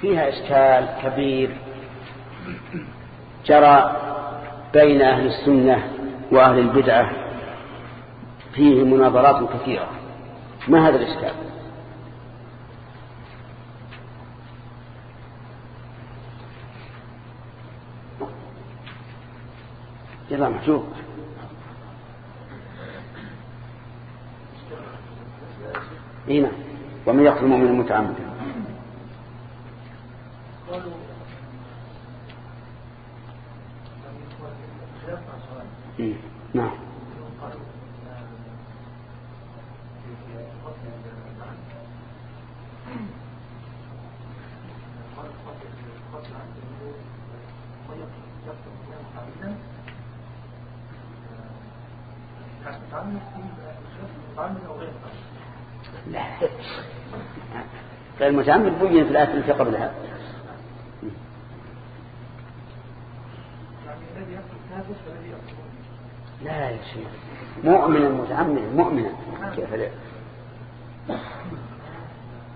فيها إشكال كبير جرى بين أهل السنة وأهل البدعة فيه مناظرات كثيرة. ما هذا الإشكال؟ يلا محجوب اي نعم. ومن يقتل المؤمن متعمدا غير متعمد بين في الآية التي قبلها. لا يا شيخ. مؤمنا متعمدا مؤمنا كيف لا؟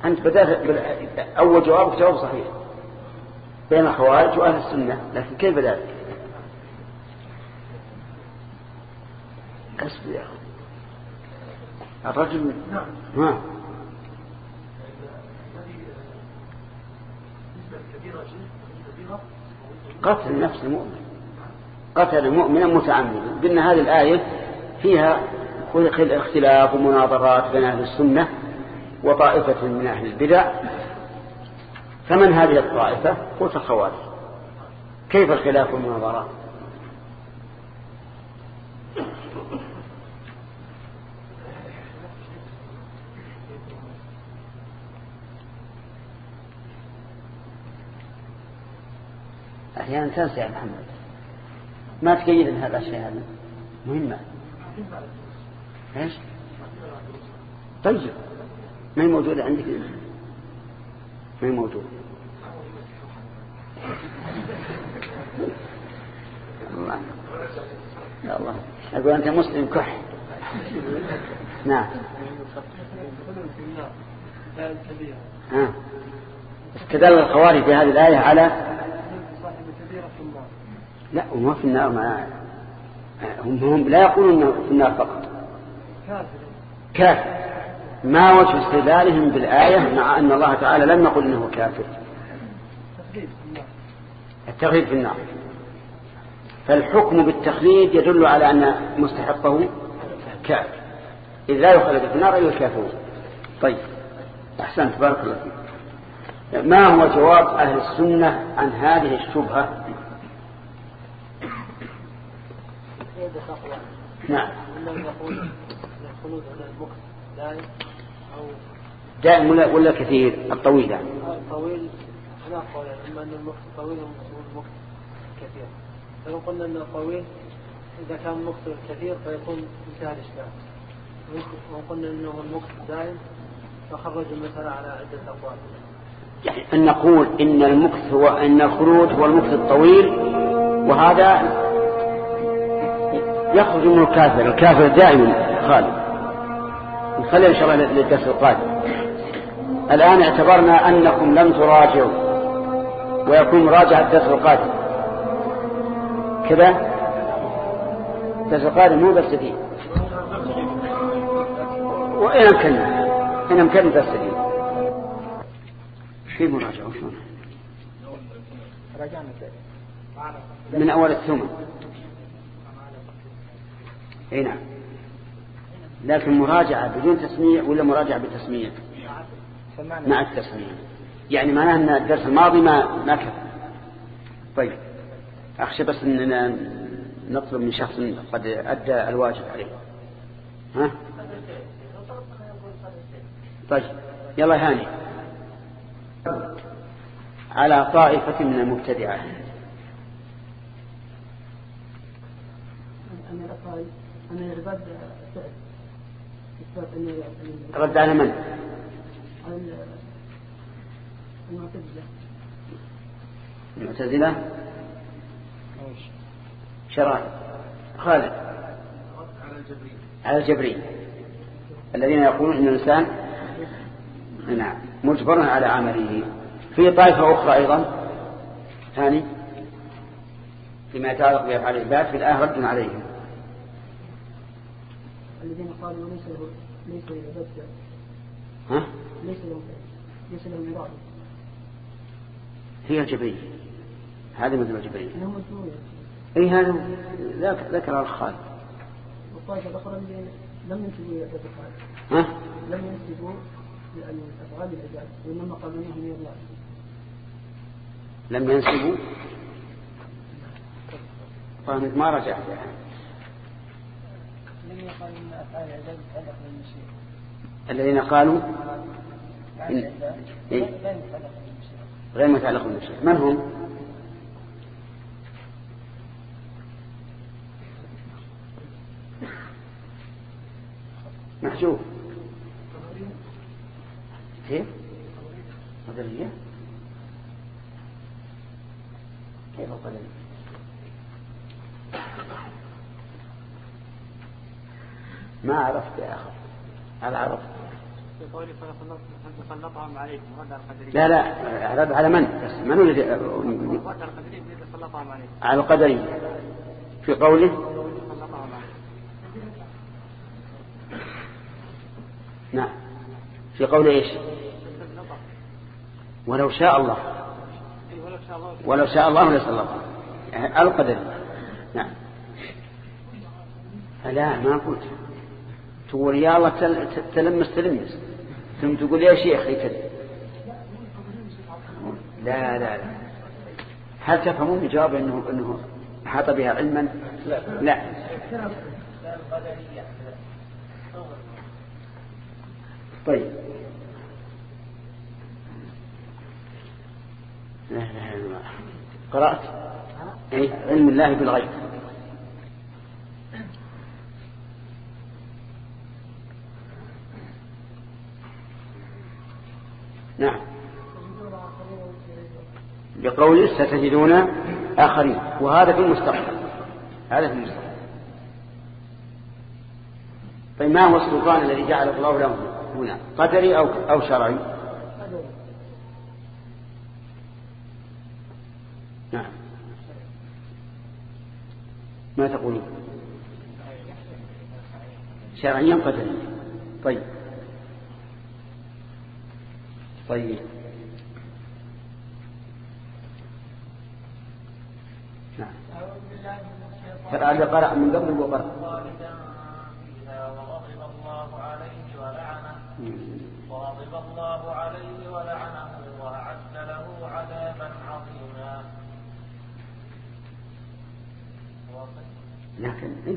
أنت بدأت أول جوابك جواب صحيح. بين الخوارج وأهل السنة لكن كيف بدأت؟ اصبر يا أخي. الرجل نعم. قتل النفس المؤمن. قتل مؤمنا متعمدا. قلنا هذه الآية فيها اختلاف ومناظرات بين أهل السنة وطائفة من أهل البدع. فمن هذه الطائفة؟ قلت الخوارج. كيف الخلاف والمناظرات؟ أحيانا تنسى يا محمد. ما تقيد هذا الشيء هذا مهمة. إيش؟ طيب. ما هي موجودة عندك؟ ما هي موجودة. الله. يا الله. أقول أنت مسلم كح. نعم. استدل الخوارج في هذه الآية على لا هم في النار ما هم, هم لا يقولون في النار فقط. كافر. ما وجه استدلالهم بالآية مع أن الله تعالى لم يقل إنه كافر. التغيير في النار. فالحكم بالتخليد يدل على أن مستحقه كافر. إذ لا يخلد في النار إلا الكافرون. طيب. أحسنت. بارك الله فيك. ما هو جواب أهل السنة عن هذه الشبهة؟ نعم. الخلود على المكث دائم أو دائم ولا, ولا كثير؟ الطويل يعني. الطويل لا قول إما أن المكث طويل والمكث كثير. فلو قلنا ان الطويل إذا كان المكث كثير فيكون انتهى الاشكال وقلنا أنه المكس دائم فخرج المسألة على عدة أقوال. يعني أن نقول إن المكث هو أن الخروج هو المكث الطويل وهذا يخرج منه الكافر الكافر دائما خالد. نخلي إن شاء الله للدرس القادم. الآن اعتبرنا أنكم لم تراجعوا ويكون مراجعة الدرس القادم. كذا؟ الدرس القادم مو درس جديد وإن أمكننا إن أمكننا درس جديد في مراجعة وشون من أول الثمن. إي نعم. لكن مراجعة بدون تسميع ولا مراجعة بتسميع مع التسميع. يعني معناه أن الدرس الماضي ما ما كفى. طيب. أخشى بس أننا نطلب من شخص قد أدى الواجب عليه. ها؟ طيب. يلا هاني. على طائفة من المبتدعة. أن الرد رد على من؟ المعتزلة. المعتزلة؟ شرائع خالد. على الجبرين على الجبرين الذين يقولون إن الإنسان نعم مجبر على عمله. في طائفة أخرى أيضا. ثاني. فيما يتعلق بأفعال العباد في الآية رد عليهم. الذين قالوا ليس له ليس له ها؟ ليس له ليس له مراد هي الجبرية هذه مثل الجبرية اي هذا ذكر الخالق والطائفة الأخرى لم ينسبوا إلى الأفعال ها؟ لم ينسبوا لأن أفعال العباد وإنما قالوا من الله لم ينسبوا؟ فهمت ما رجعت يعني. الذين قالوا إن... إيه؟ غير متعلق بالمشيئة من هم؟ محجوب كيف؟ قدرية كيف القدرية؟ ما عرفت يا أخي هل عرفت؟ في قوله فسلطهم عليكم لا لا رد على من؟ بس من الذي على القدرية في قوله؟ نعم. في قول إيش؟ ولو شاء الله. ولو شاء الله لسلط يعني القدر نعم. لا ما قلت. تقول يا الله تلمس تلمس. ثم تقول يا شيخ كذا لا لا لا. هل تفهمون الجواب إنه إنه أحاط بها علما؟ لا, لا. طيب. لا اله الا الله قرأت؟ اي علم الله بالغيب. نعم. بقول ستجدون آخرين؟ وهذا في المستقبل هذا في المستقبل طيب ما هو السلطان الذي جعل الله له هنا؟ قدري أو, أو شرعي؟ نعم. ما تقولون؟ شرعيا قدريا. طيب. طيب. ترى قرأ من قبل وقرأ وغضب الله عليه ولعنه وأعد له عذابا عظيما لكن اي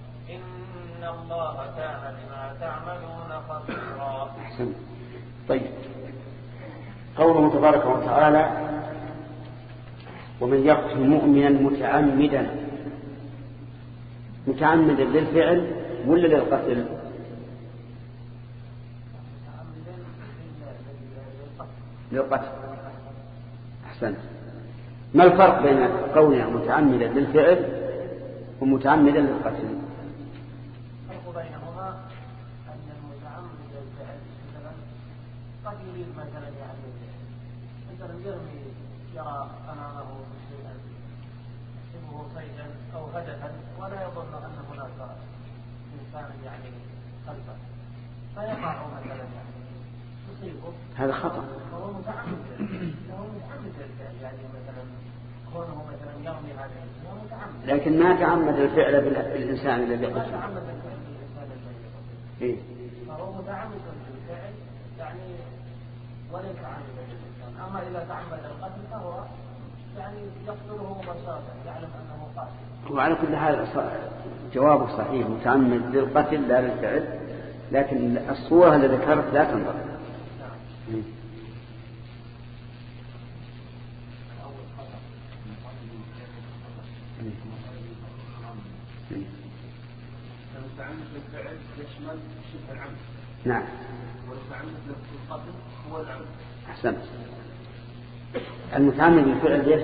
إن الله كان بما تعملون خبيرا. أحسن طيب. قوله تبارك وتعالى ومن يقتل مؤمنا متعمدا. متعمدا للفعل ولا للقتل؟ للقتل. أحسنت. ما الفرق بين قولنا متعمدا للفعل ومتعمدا للقتل الفرق بينهما أن المتعمد للفعل مثلا قد يريد مثلا يعني. مثلا يرمي يرى أمامه شيئا. يحسبه صيدا أو هدفا ولا يظن أن هناك إنسان يعني خلفه فيقع مثلا يعني. يصيبه. هذا خطأ. لكن ما تعمد الفعل بالإنسان الذي قتله إيه؟ فهو متعمد بالفعل يعني وليس عن أما إذا تعمد القتل فهو يعني يقتله مباشرة يعلم أنه قاتل. وعلى كل حال جوابه صحيح متعمد للقتل لا للفعل لكن الصورة اللي ذكرت لا تنظر. نعم. نعم. أحسنت. المتعمد بالفعل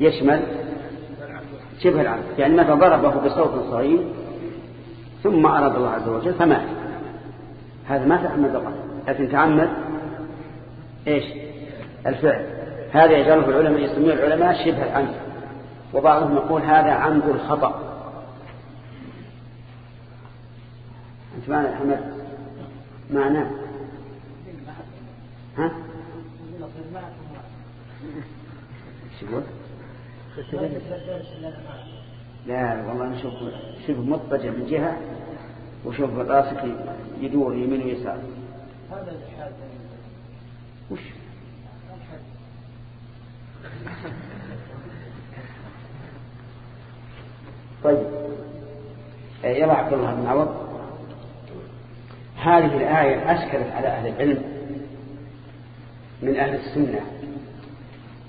يشمل شبه العمد يعني مثلا ضربه بصوت صغير ثم أراد الله عز وجل فمات هذا ما تعمد القتل لكن تعمد إيش؟ الفعل. هذا يجعله العلماء يسميه العلماء شبه العمد. وبعضهم يقول هذا عمد الخطأ. أنت معنى يا حمد معناه ها؟ لا والله نشوف شوف مضطجع من جهة وشوف راسك يدور يمين ويسار. هذا وش؟ طيب. يلا عبد الله بن عوض. هذه الآية أشكلت على أهل العلم. من أهل السنة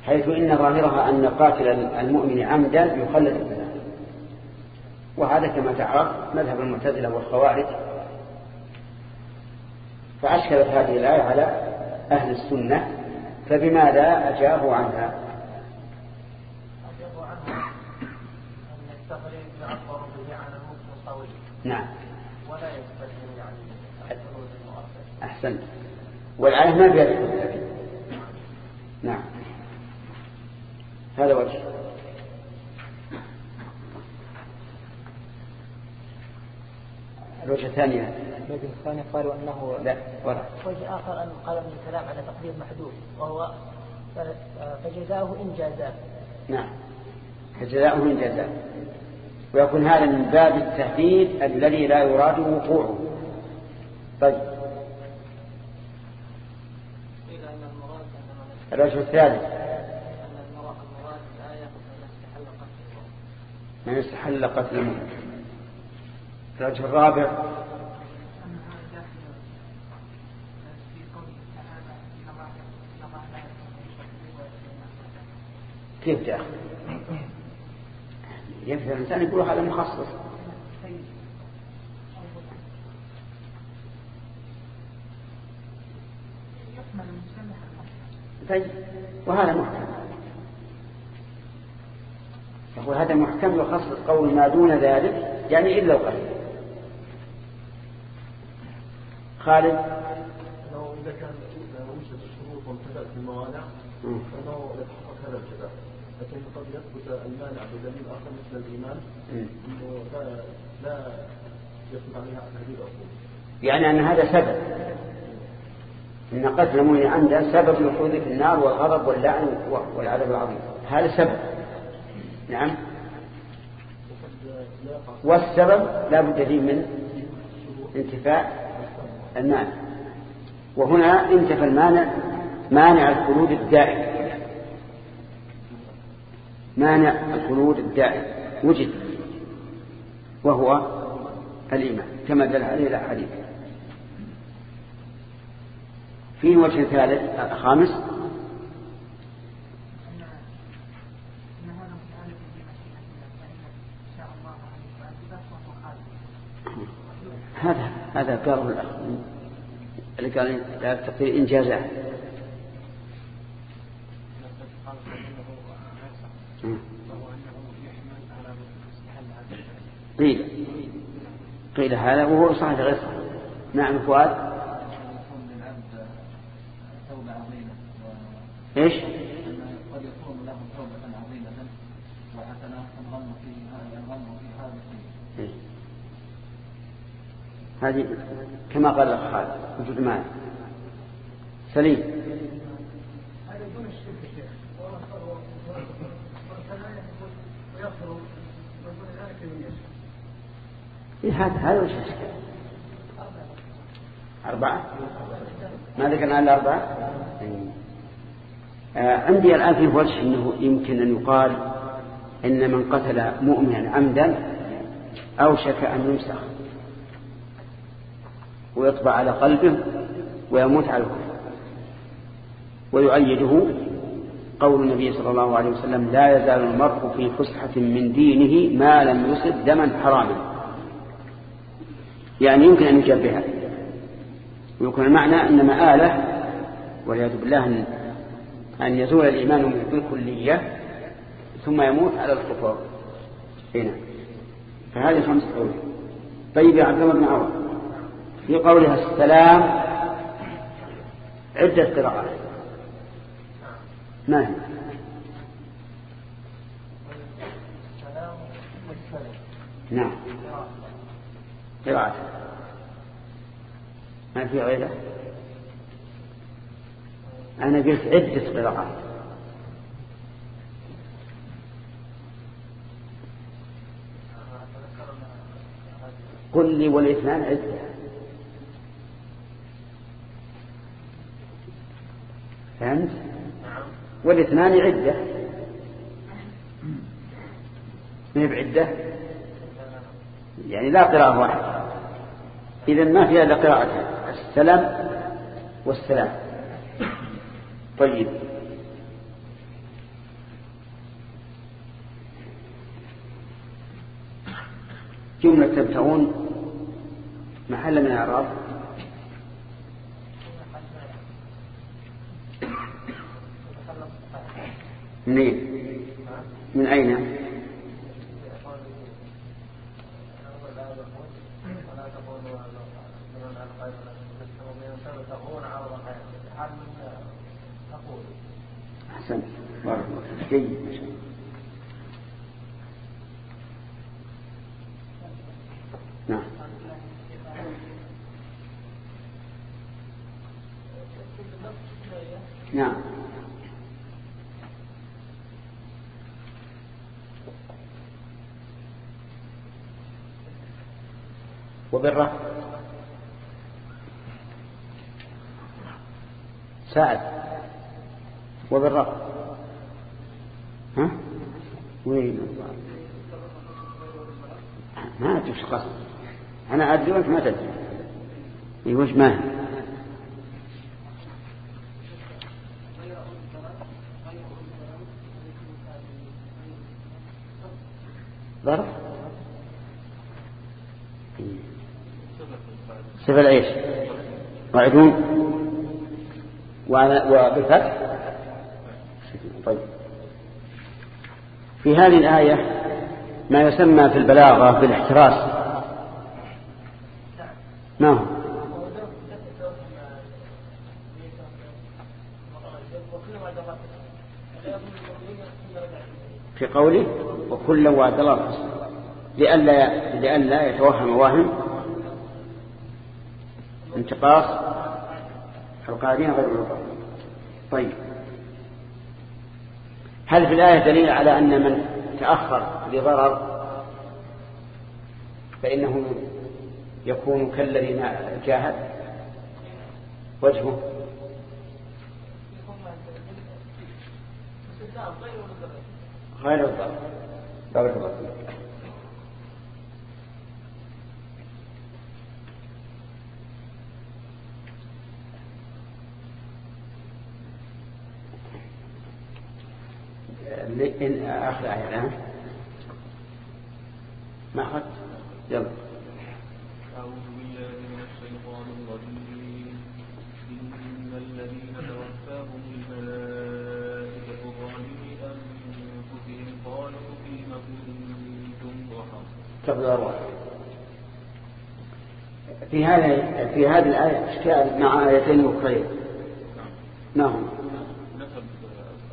حيث إن ظاهرها أن قاتل المؤمن عمدا يخلد بالله وهذا كما تعرف مذهب المعتزلة والخوارج. فأشكلت هذه الآية على أهل السنة فبماذا أجابوا عنها؟ أجابوا عنها أن التقريب يعبر به عن المطلق نعم. ولا يستلزم يعني أحسنت. والآية ما فيها ذكر نعم هذا وجه. الوجه الثاني الوجه الثاني قالوا أنه لا ورع وجه آخر أن قال ابن الكلام على تقدير محدود وهو فجزاؤه إن جازاه. نعم. فجزاؤه إن جازاه. ويكون هذا من باب التهديد الذي لا يراد وقوعه. طيب. الوجه الثالث. من استحل قتل المؤمن. الوجه الرابع. كيف جاء ينفع الإنسان يقول هذا مخصص. طيب وهذا محكم يقول هذا محكم يخصص قول ما دون ذلك يعني إلا القليل خالد؟ لو إذا كان وجد الشروط وامتلأت الموانع فإنه يتحقق هذا الجزاء لكن قد يثبت المانع بدليل آخر مثل الإيمان أنه لا لا يثبت عليها الأصول يعني أن هذا سبب. إن قتل المؤمن عمدا سبب في النار والغضب واللعن والعذاب العظيم. هذا سبب. نعم. والسبب لا بد فيه من انتفاء المانع وهنا انتفى المانع مانع الخلود الدائم. مانع الخلود الدائم. وجد وهو الإيمان كما دل عليه الأحاديث. في وجه ثالث خامس هذا هذا قاله الأخ. اللي قال لا تقدير إنجازات قيل. قيل هذا وهو صحيح غير صحيح. نعم فؤاد. إيش؟ قد يكون له توبة عظيمة وحسنات الظن فيه الظن في هذا هذه كما قال الاخ خالد وجود مال. سليم. إيه هذا هذا وش أربعة؟ ما ذكرنا إلا أربعة؟ آه عندي الآن في وجه أنه يمكن أن يقال إن من قتل مؤمنا عمدا أوشك أن يمسخ ويطبع على قلبه ويموت على الكفر. ويؤيده قول النبي صلى الله عليه وسلم لا يزال المرء في فسحة من دينه ما لم يصب دما حراما. يعني يمكن أن يجبها ويكون المعنى أن مآله والعياذ بالله أن يزول الإيمان بالكلية ثم يموت على الكفر. هنا. فهذه خمس قول. طيب يا عبد الله بن عوض في قولها السلام عدة قراءات. ما هي؟ نعم. قراءة. ما في غيره أنا قلت عدة قراءات. قل لي والإثنان عدة. فهمت والاثنان عدة. ما بعدة؟ يعني لا قراءة واحدة. إذا ما فيها إلا قراءة السلام والسلام. طيب. جملة تبتغون محل من الأعراب. منين من أين؟ أحسنت. بارك الله جيد. نعم نعم وبالرفع ساعد. وبالرفع ها؟ وين ما أدري وش أنا أدري ما تدري. إيه وش ما هي ظرف صفة العيش. وعدون وبالفتح. طيب. في هذه الآية ما يسمى في البلاغة بالاحتراس. ما هو؟ في قوله وكلا وعد الله لئلا لئلا يتوهم واهم. انتقاص القاعدين غير الرقاب طيب. هل في الآية دليل على أن من تأخر لضرر فإنه يكون كالذي جاهد؟ وجهه؟ غير الضرر. الله فيك آخر آية الآن. ما أخذت يلا. أعوذ بالله من الشيطان الرجيم. إن الذين توفاهم الملائكة ظالمي أنفسهم قالوا فيم كنتم ضحى تفضل أرواح في هذه في هذه الآية إشكال مع آيتين أخرين ما هم؟ نسب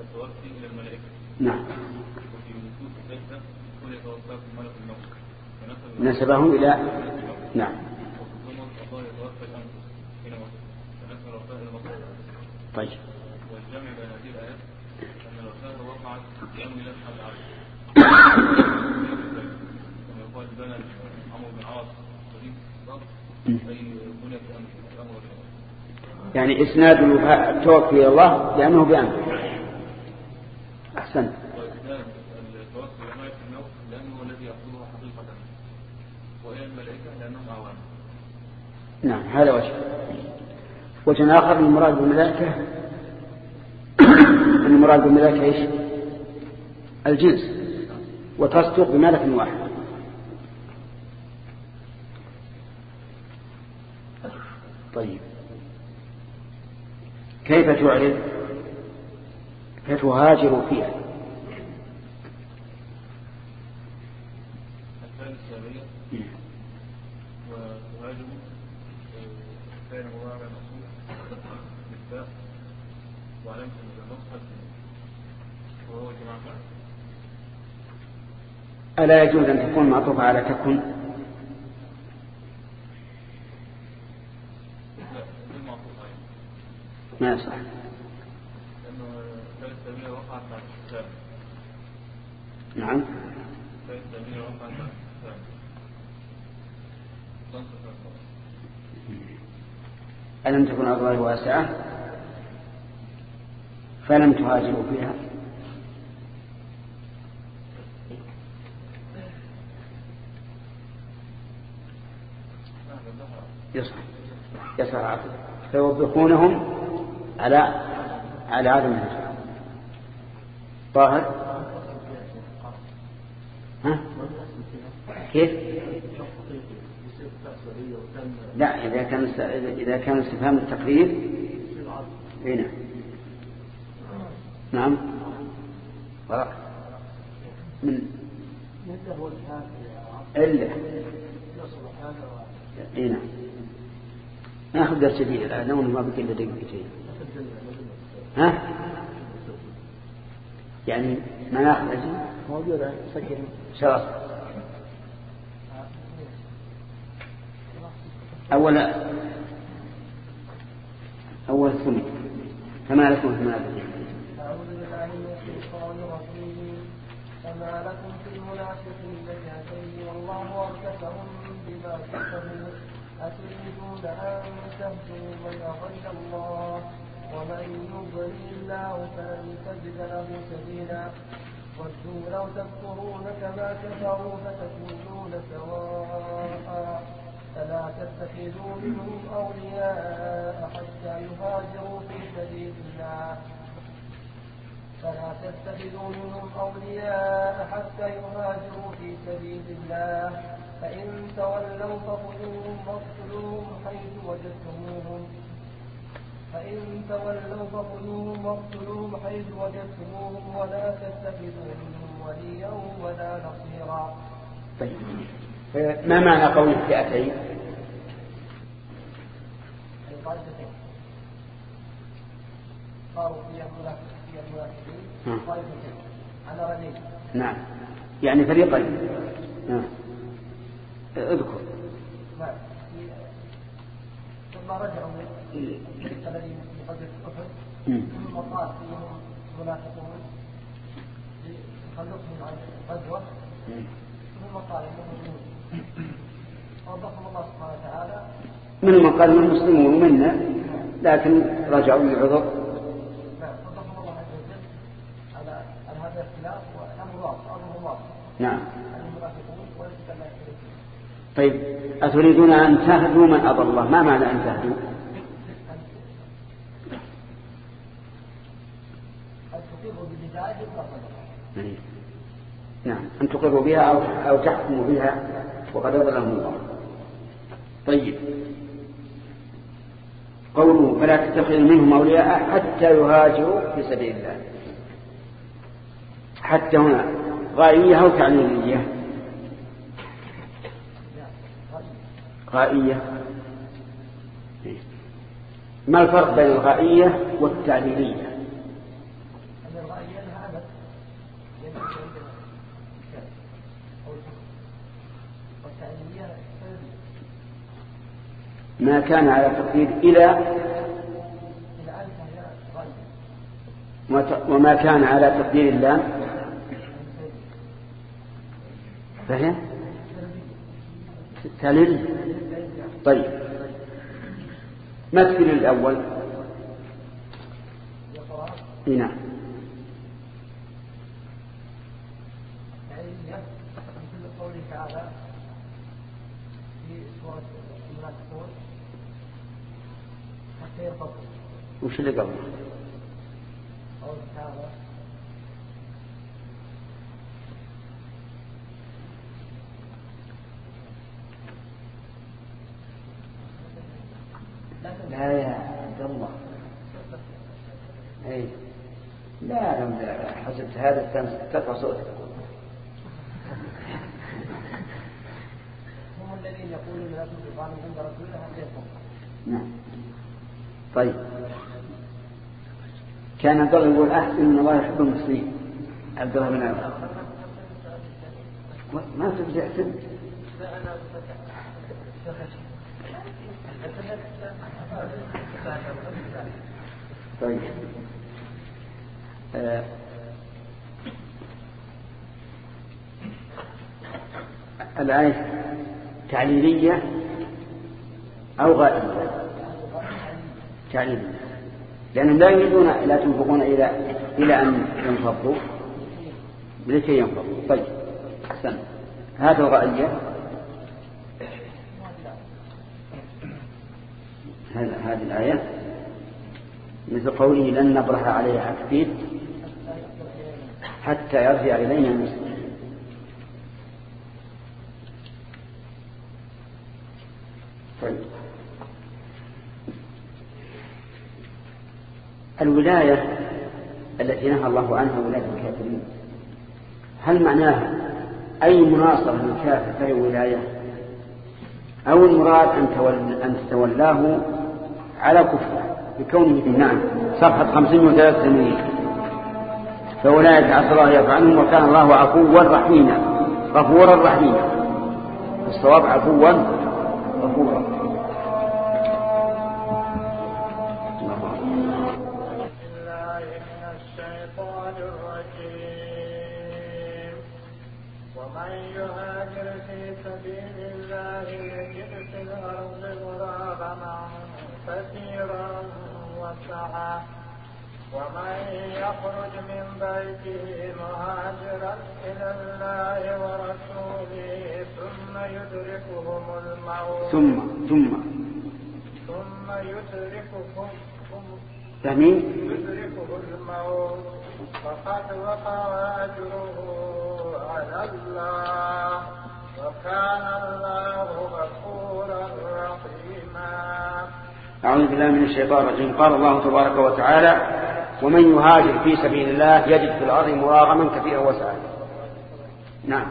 التوفي إلى الملائكة نعم وفي نصوص السجدة قل يتوفاكم ملك الموت ونسب نسبهم إلى نعم طيب بين هذه الآيات أن الله عمرو بن بأمر. يعني إسناد التوفي إلى الله لأنه بأمره أحسنت وإسناد التوسل إلى ملك الموت لأنه هو الذي يحصله حقيقة وإلى الملائكة لأنهم أعوان نعم هذا وجه وجه آخر المراد بالملائكة المراد بملك إيش؟ الجنس. وتصدق بملك واحد. طيب. كيف تعرض كيف تهاجر فيها؟ ألا يجوز أن تكون معطوفة على تكن ما يصح. نعم. ألم تكن أرض واسعة؟ فلم تهاجروا فيها يصح يصح عقل فيوبخونهم على على عدم الهجرة طاهر؟ ها؟ كيف؟ لا إذا كان إذا كان استفهام التقرير هنا نعم. من إلا. إي نعم. ناخذ درس جديد الان ما بقي إلا دقيقتين. ها؟ يعني ما ناخذ أجل موجوده سجل شرط أول أول ثمن. فما لكم في المنافقين أعوذ بالله من الشيطان الرجيم. فما لكم في المنافقين فئتين والله أركسهم بما كسبوا. أتريدون أن تهدوا من أضل الله ومن يضلل الله فلن تجد له سبيلا. ودوا لو تكفرون كما كفروا فتكونون سواء. فلا تتخذوا منهم أولياء حتى يهاجروا في سبيل الله. فلا تتخذوا منهم أولياء حتى يهاجروا في سبيل الله. فإن تولوا فخذوهم واقتلوهم حيث وجدتموهم. فإن تولوا فخذوهم واقتلوهم حيث وجدتموهم ولا تتخذوا منهم وليا ولا نصيرا. طيب. ما معنى قول الفئتين؟ طائفتين صاروا في المنافقين طائفتين على رجلين. نعم. يعني فريقين. نعم. اذكر. نعم. ثم رجعوا الذي يقدر الكفر. ثم قال فيهم منافقون لتخلصهم عن الغزوه ثم قال إنهم ووضحهم الله سبحانه وتعالى. من من قال من المسلمون ومنا لكن رجعوا للعذر نعم. وضحهم الله عز وجل على على هذا الاختلاف والامر واضح امره واضح نعم المنافقون وليس كما طيب أتريدون أن تهدوا من أضل الله؟ ما معنى أن تهدوا؟ نعم أن تقروا بها أو, أو تحكموا بها وقد أضلهم الله. طيب. قوله فلا تتخذوا منهم أولياء حتى يهاجروا في سبيل الله. حتى هنا غائية أو تعليلية غائية ما الفرق بين الغائية والتعليلية ما كان على تقدير إلى وما كان على تقدير اللام. فهم تلل طيب. مثل الأول؟ نعم. حتى يرتضوا وش اللي قبله؟ لا يا عبد الله اي لا هذا ترفع صوتك هم الذين يقولون لا تنفق عند رسول الله حتى نعم. طيب. كان عبد الله يقول أحسن إن الله يحب المسلمين. عبد الله بن عمر ما ترجع سن طيب. آه. الآية تعليلية أو غائبة؟ تعليلية. لأنهم لا يريدون لا تنفقون إلى إلى أن ينفضوا. لكي ينفضوا. طيب أحسن هذا الغائية هذه الآية. مثل قوله لن نبرح عليه عكفين حتى يرجع إلينا المسلم طيب الولاية التي نهى الله عنها ولاية الكافرين. هل معناها أي مناصر للكافر فهي ولاية؟ أو المراد أن تتولاه على كفره بكونه نعم. صفحة 583 فأولئك عسى الله يفعلهم وكان الله عفوا رحيما. غفورا رحيما. الصواب عفوا غفورا فهمين؟ يدركه الموت فقد وقع أجره على الله وكان الله غفورا رحيما أعوذ بالله من الشيطان الرجيم. قال الله تبارك وتعالى ومن يهاجر في سبيل الله يجد في الأرض مراغما كثيرا وسعا نعم.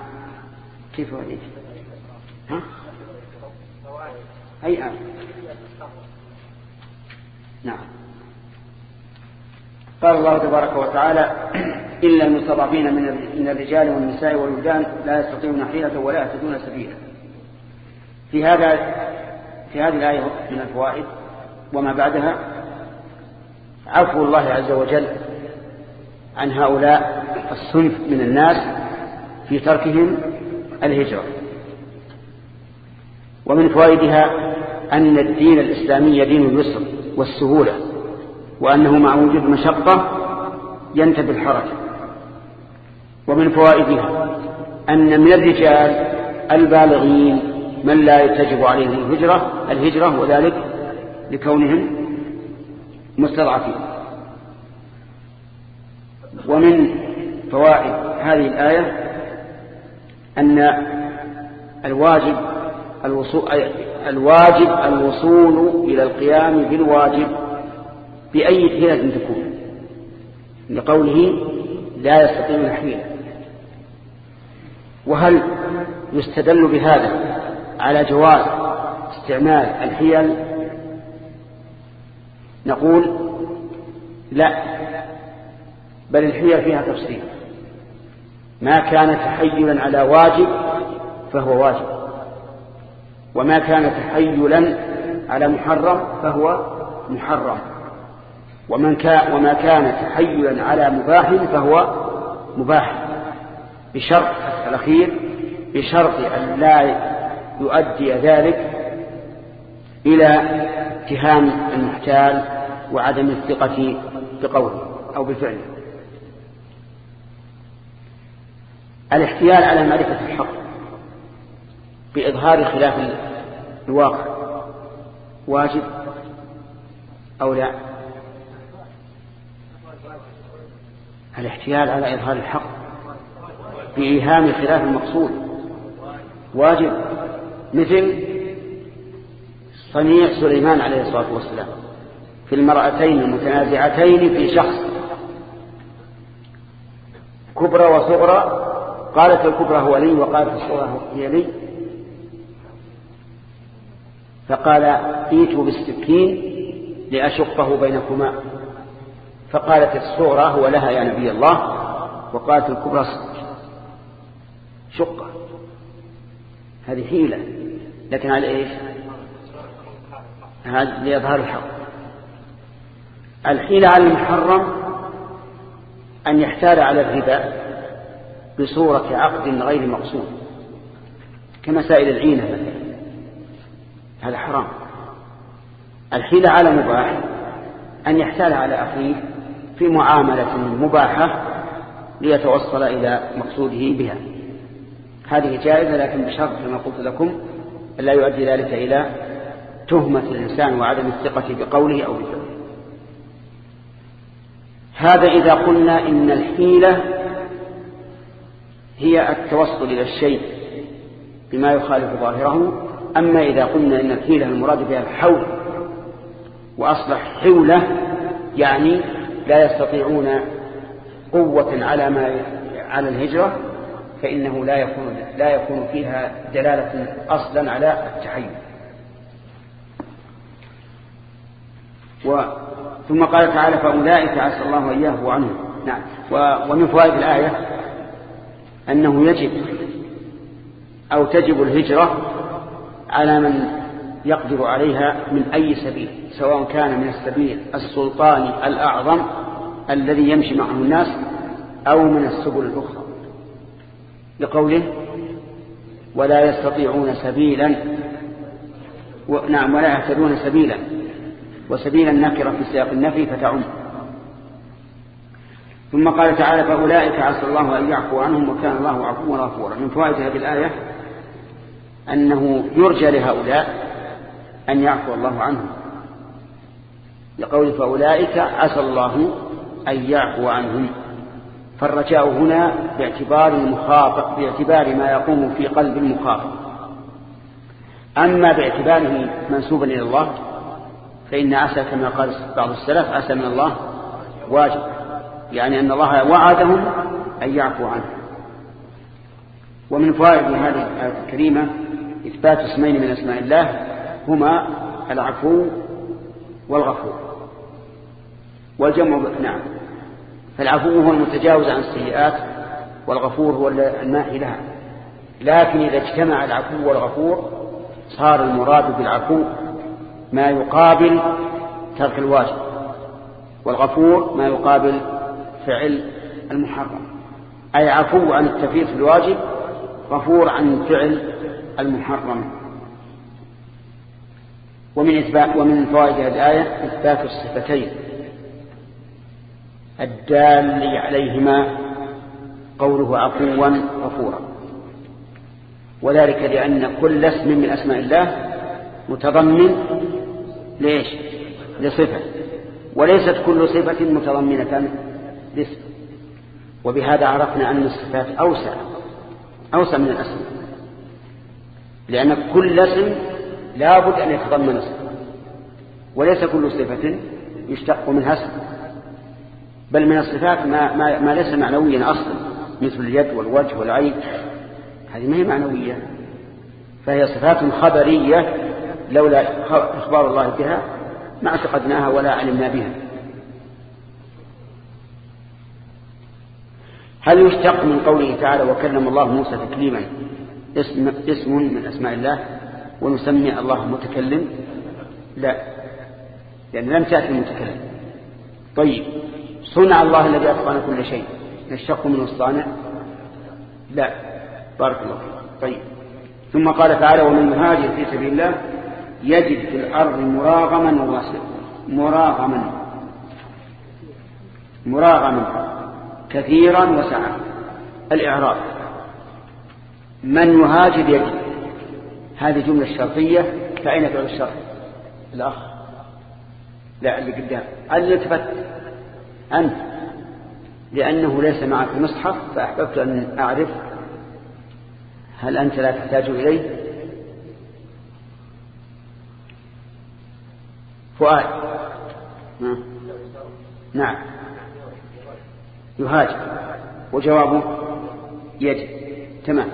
كيف وليد ها؟ أي آية؟ نعم. قال الله تبارك وتعالى إلا المستضعفين من الرجال والنساء والولدان لا يستطيعون حيلة ولا يهتدون سبيلا. في هذا في هذه الآية من الفوائد وما بعدها عفو الله عز وجل عن هؤلاء الصنف من الناس في تركهم الهجرة. ومن فوائدها أن الدين الإسلامي دين اليسر والسهولة. وأنه مع وجود مشقة ينتبه الحرج. ومن فوائدها أن من الرجال البالغين من لا تجب عليه الهجرة الهجرة وذلك لكونهم مستضعفين. ومن فوائد هذه الآية أن الواجب الوصول الواجب الوصول إلى القيام بالواجب. بأي حيلة تكون. لقوله لا يستطيع الحيلة وهل يستدل بهذا على جواز استعمال الحيل؟ نقول لا. بل الحيل فيها تفصيل. ما كان تحيلا على واجب فهو واجب. وما كان تحيلا على محرم فهو محرم. ومن كان وما كان تحيلا على مباح فهو مباح. بشرط الأخير بشرط أن لا يؤدي ذلك إلى اتهام المحتال وعدم الثقة بقوله أو بفعله الاحتيال على معرفة الحق بإظهار خلاف الواقع واجب أو لا؟ الاحتيال على إظهار الحق بإيهام خلاف المقصود. واجب مثل صنيع سليمان عليه الصلاة والسلام في المرأتين المتنازعتين في شخص كبرى وصغرى قالت الكبرى هو لي وقالت الصغرى هي لي. فقال ائتوا بالسكين لأشقه بينكما. فقالت الصغرى هو لها يا نبي الله وقالت الكبرى شقة هذه حيلة لكن على إيش؟ هذا لإظهار الحق. الحيلة على المحرم أن يحتال على الربا بصورة عقد غير مقصود كمسائل العينة مثلا. هذا حرام. الحيلة على مباح أن يحتال على أخيه في معاملة مباحة ليتوصل إلى مقصوده بها. هذه جائزة لكن بشرط كما قلت لكم لا يؤدي ذلك إلى تهمة الإنسان وعدم الثقة بقوله أو بفعله. هذا إذا قلنا إن الحيلة هي التوصل إلى الشيء بما يخالف ظاهره أما إذا قلنا إن الحيلة المراد بها الحول وأصبح حولة يعني لا يستطيعون قوة على ما على الهجرة فإنه لا يكون لا يكون فيها دلالة أصلا على التحيل و ثم قال تعالى فأولئك عسى الله إياه عنهم. نعم. ومن فوائد الآية أنه يجب أو تجب الهجرة على من يقدر عليها من أي سبيل؟ سواء كان من السبيل السلطاني الأعظم الذي يمشي معه الناس أو من السبل الأخرى. لقوله ولا يستطيعون سبيلا و... نعم ولا يهتدون سبيلا وسبيل النكرة في سياق النفي فتعم. ثم قال تعالى فأولئك عسى الله أن يعفو عنهم وكان الله عفوا غفورا. من فوائد هذه الآية أنه يرجى لهؤلاء أن يعفو الله عنهم. لقول فأولئك عسى الله أن يعفو عنهم. فالرجاء هنا باعتبار المخاطب باعتبار ما يقوم في قلب المخاطب أما باعتباره منسوبا إلى الله فإن عسى كما قال بعض السلف عسى من الله واجب يعني أن الله وعدهم أن يعفو عنه. ومن فوائد هذه الآية الكريمة إثبات اسمين من أسماء الله هما العفو والغفور. والجمع نعم. فالعفو هو المتجاوز عن السيئات والغفور هو الماحي لها. لكن إذا اجتمع العفو والغفور صار المراد بالعفو ما يقابل ترك الواجب والغفور ما يقابل فعل المحرم. أي عفو عن التفريط في الواجب غفور عن فعل المحرم. ومن إثبات ومن فوائد هذه الآية إثبات الصفتين. الدال عليهما قوله عفوا غفورا. وذلك لأن كل اسم من أسماء الله متضمن ليش لصفة. وليست كل صفة متضمنة لاسم وبهذا عرفنا أن الصفات أوسع أوسع من الأسم لأن كل اسم لابد أن يتضمن صفة وليس كل صفة يشتق منها اسم. بل من الصفات ما, ما, ما ليس معنويا أصلا مثل اليد والوجه والعين. هذه ما هي معنوية. فهي صفات خبرية لولا إخبار الله بها ما اعتقدناها ولا علمنا بها. هل يشتق من قوله تعالى وكلم الله موسى تكليما؟ اسم, اسم من أسماء الله ونسمي الله متكلم؟ لا. لأن لم تأتي المتكلم طيب. صنع الله الذي أتقن كل شيء. يشتق منه الصانع؟ لا. بارك الله طيب. ثم قال تعالى ومن يهاجر في سبيل الله يجد في الأرض مراغما وواسعا مراغما. مراغما. كثيرا وسعا. الإعراب. من يهاجر يجد. هذه جملة شرطية. فأين فعل الشرط؟ الأخ. لا اللي قدام. اللي تفت أنت لأنه ليس معك مصحف فأحببت أن أعرف هل أنت لا تحتاج إليه. فؤاد. نعم. يهاجر. وجوابه يجب. تمام.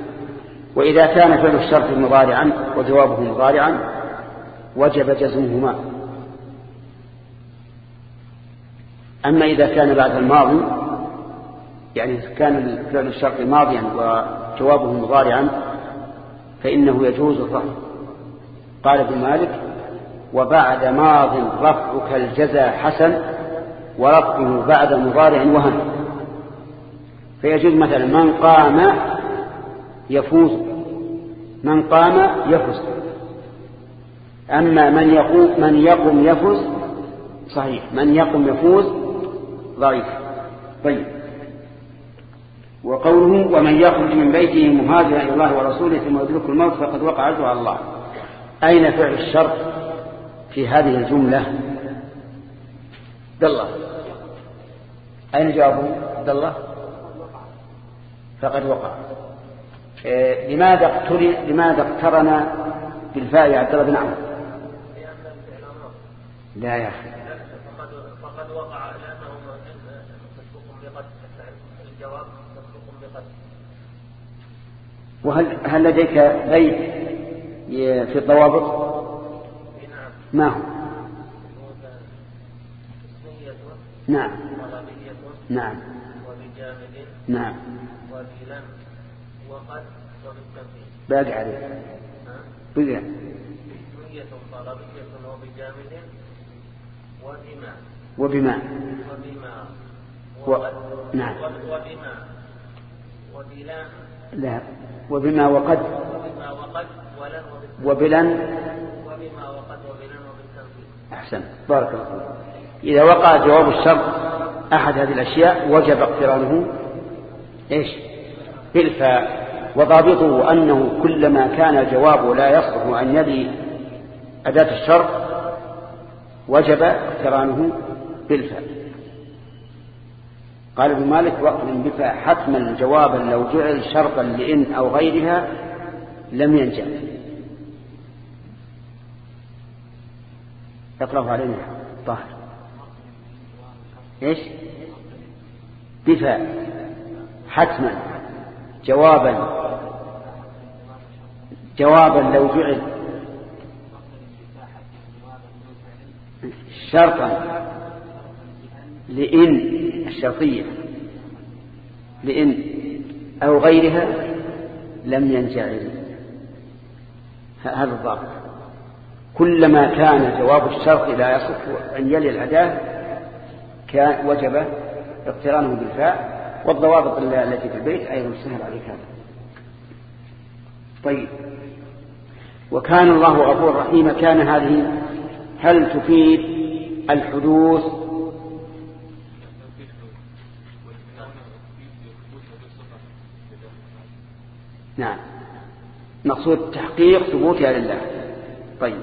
وإذا كان فعل الشرط مضارعا وجوابه مضارعا وجب جزمهما. أما إذا كان بعد الماضي يعني كان فعل الشرط ماضيا وجوابه مضارعا فإنه يجوز الرفع. قال ابن مالك وبعد ماض رفعك الجزى حسن ورفعه بعد مضارع وهم. فيجوز مثلا من قام يفوز من قام يفوز. أما من يقوم من يقوم يفوز صحيح من يقوم يفوز ضعيف. طيب. وقوله ومن يخرج من بيته مهاجرا إلى الله ورسوله ثم يدركه الموت فقد وقع أجره على الله. أين فعل الشرط في هذه الجملة؟ عبد الله. أين جوابه عبد الله. فقد وقع. إيه لماذا اقترن لماذا اقترن بالفاء يا عبد الله بن عمرو؟ لا يا أخي. فقد وقع وهل هل لديك بيت في الضوابط؟ ما هو؟ نعم. نعم. وبجامد نعم. وبلم وقد وبالتنفيذ باقي عليه بقى نية طلبية وبجامد وبما. وبما. وبما. و... نعم. وبما. وبلم لا. وبما وقد. وبما وقد ولن وبالتنفيذ وبلن. وبما وقد وبلن وبالتنفيذ أحسن. بارك الله فيك. إذا وقع جواب الشرط أحد هذه الأشياء وجب اقترانه. إيش؟ بالفاء. وضابطه أنه كلما كان الجواب لا يصلح أن يلي أداة الشرط وجب اقترانه بالفاء. قال ابن مالك وقت بفاء حتما جوابا لو جعل شرطا لإن أو غيرها لم ينجح. اقرأه علينا طاهر. إيش؟ بفاء حتما جوابا جوابا لو جعل شرطا لإن الشرطية لإن أو غيرها لم ينجعل هذا الضابط. كلما كان جواب الشرط لا يصح أن يلي الأداة كان وجب اقترانه بالفاء والضوابط التي في البيت أيضا سهل عليك هذا. طيب. وكان الله غفور رحيم كان هذه هل تفيد الحدوث نعم. مقصود تحقيق ثبوتها لله طيب.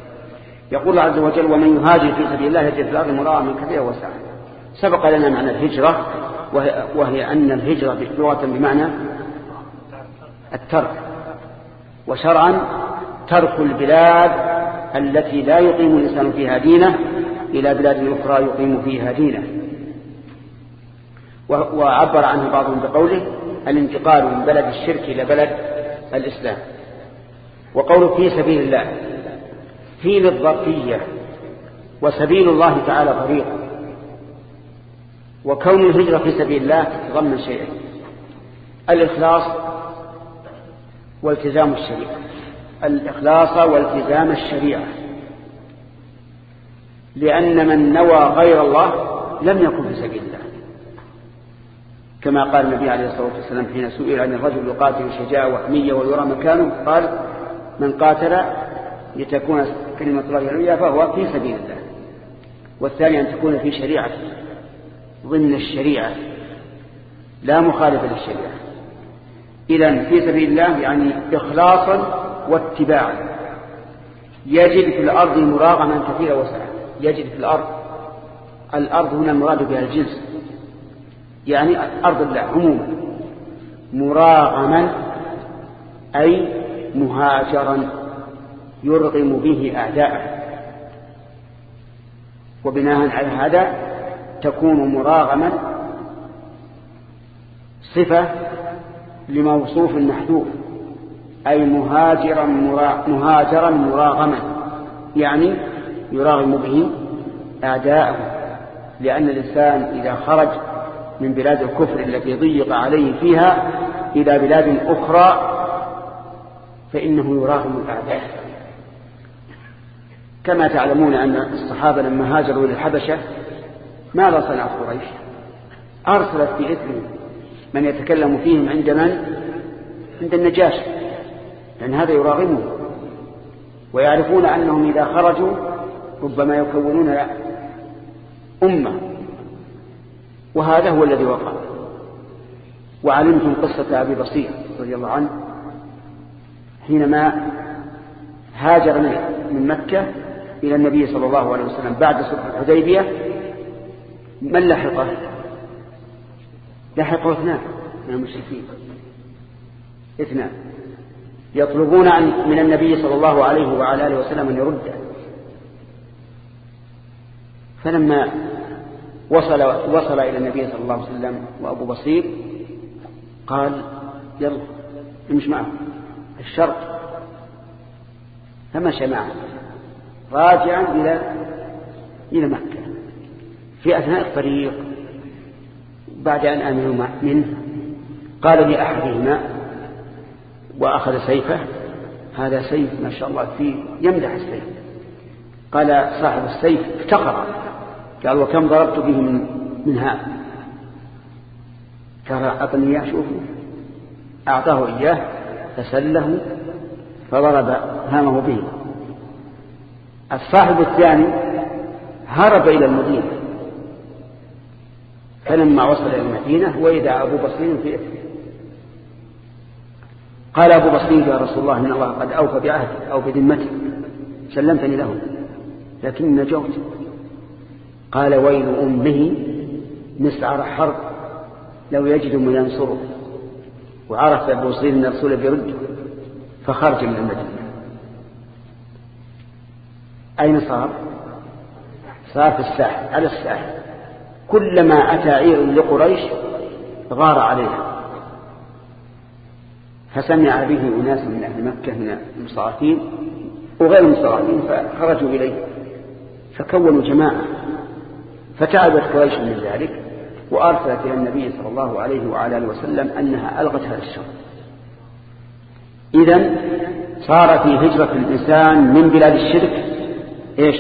يقول الله عز وجل ومن يهاجر في سبيل الله يجد في الأرض مراغما كثيرا وسعا سبق لنا معنى الهجرة وهي, وهي أن الهجرة لغه بمعنى الترك وشرعا ترك البلاد التي لا يقيم الإنسان فيها دينه إلى بلاد أخرى يقيم فيها دينه. وعبر عنه بعضهم بقوله الانتقال من بلد الشرك إلى بلد الإسلام. وقوله في سبيل الله في للظرفية وسبيل الله تعالى طريق وكون الهجرة في سبيل الله تتضمن شيئين الإخلاص والتزام الشريعة. الإخلاص والتزام الشريعة. لأن من نوى غير الله لم يكن في سبيل الله. كما قال النبي عليه الصلاة والسلام حين سئل عن الرجل يقاتل شجاعة وحمية ويرى مكانه قال من قاتل لتكون كلمة الله العليا فهو في سبيل الله والثاني أن تكون في شريعة ضمن الشريعة لا مخالفة للشريعة. إذا في سبيل الله يعني إخلاصا واتباعا. يجد في الأرض مراغما كثيرا وسعا يجد في الأرض الأرض هنا المراد بها الجنس. يعني أرض الله عموما. مراغما أي مهاجرا يرغم به أعداءه. وبناء على هذا تكون مراغما صفة لموصوف محذوف أي مهاجرا مهاجرا مراغما يعني يراغم به أعداءه. لأن الإنسان إذا خرج من بلاد الكفر التي ضيق عليه فيها إلى بلاد أخرى فإنه يراغم الأعداء. كما تعلمون أن الصحابة لما هاجروا إلى الحبشة ماذا صنعت قريش؟ أرسلت بإثم من يتكلم فيهم عند من؟ عند النجاشي لأن هذا يراغمهم. ويعرفون أنهم إذا خرجوا ربما يكونون أمة. وهذا هو الذي وقع. وعلمتم قصة أبي بصير رضي الله عنه حينما هاجر من مكة إلى النبي صلى الله عليه وسلم بعد صلح الحديبية من لحقه؟ لحقه اثنان من المشركين. اثنان. يطلبون من النبي صلى الله عليه وعلى آله وسلم أن يرده. فلما وصل وصل إلى النبي صلى الله عليه وسلم وأبو بصير قال يلا امش معه. الشرق فمشى معه راجعا إلى إلى مكة. في أثناء الطريق بعد أن آمنوا منه قال لأحدهما وأخذ سيفه هذا سيف ما شاء الله فيه يمدح السيف. قال صاحب السيف افتقر قال وكم ضربت به من من هذا ترى أعطني إياه شوفوا. أعطاه إياه فسله فضرب هامه به. الصاحب الثاني هرب إلى المدينة. فلما وصل إلى المدينة وإذا أبو بصير في إثمه قال أبو بصير يا رسول الله إن الله قد أوفى بعهدك أو بذمتك سلمتني له لكن نجوت. قال ويل أمه مسعر حرب لو يجد من ينصره. وعرف أبو بصير أن الرسول بيرده فخرج من المدينة. أين صار؟ صار في الساحل على الساحل. كلما أتى عير لقريش غار عليها. فسمع به أناس من أهل مكة من المستضعفين وغير المستضعفين فخرجوا إليه. فكونوا جماعة. فتعبت قريش من ذلك وأرسلت إلى النبي صلى الله عليه وعلى آله وسلم أنها ألغت هذا الشر. إذا صار في هجرة الإنسان من بلاد الشرك إيش؟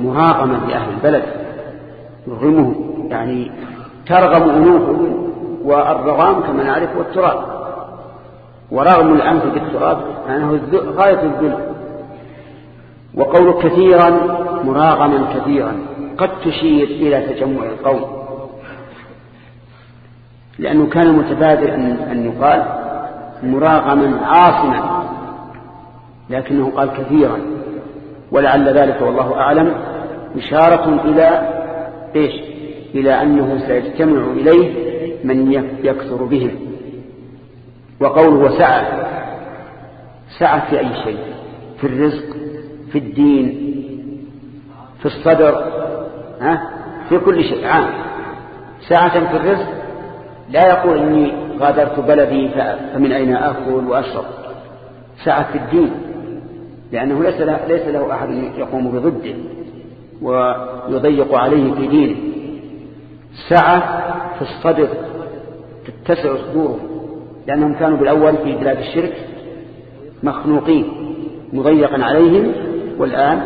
مراقمة لأهل البلد. يرغمه يعني ترغم أنوفه والرغام كما نعرف والتراب. ورغم الأنف بالتراب أنه غاية الذل. وقول كثيرا مراغما كثيرا. قد تشير إلى تجمع القوم. لأنه كان متبادر أن يقال مراغما عاصما لكنه قال كثيرا. ولعل ذلك والله أعلم إشارة إلى إيش؟ إلى أنه سيجتمع إليه من يكثر بهم. وقوله سعة سعة في أي شيء؟ في الرزق في الدين في الصدر ها؟ في كل شيء. عام. ساعة في الرزق. لا يقول إني غادرت بلدي فمن أين أكل وأشرب. ساعة في الدين. لأنه ليس له, ليس له أحد يقوم بضده ويضيق عليه في دينه. سعة في الصدر. تتسع صدوره. لأنهم كانوا بالأول في بلاد الشرك مخنوقين. مضيقا عليهم. والآن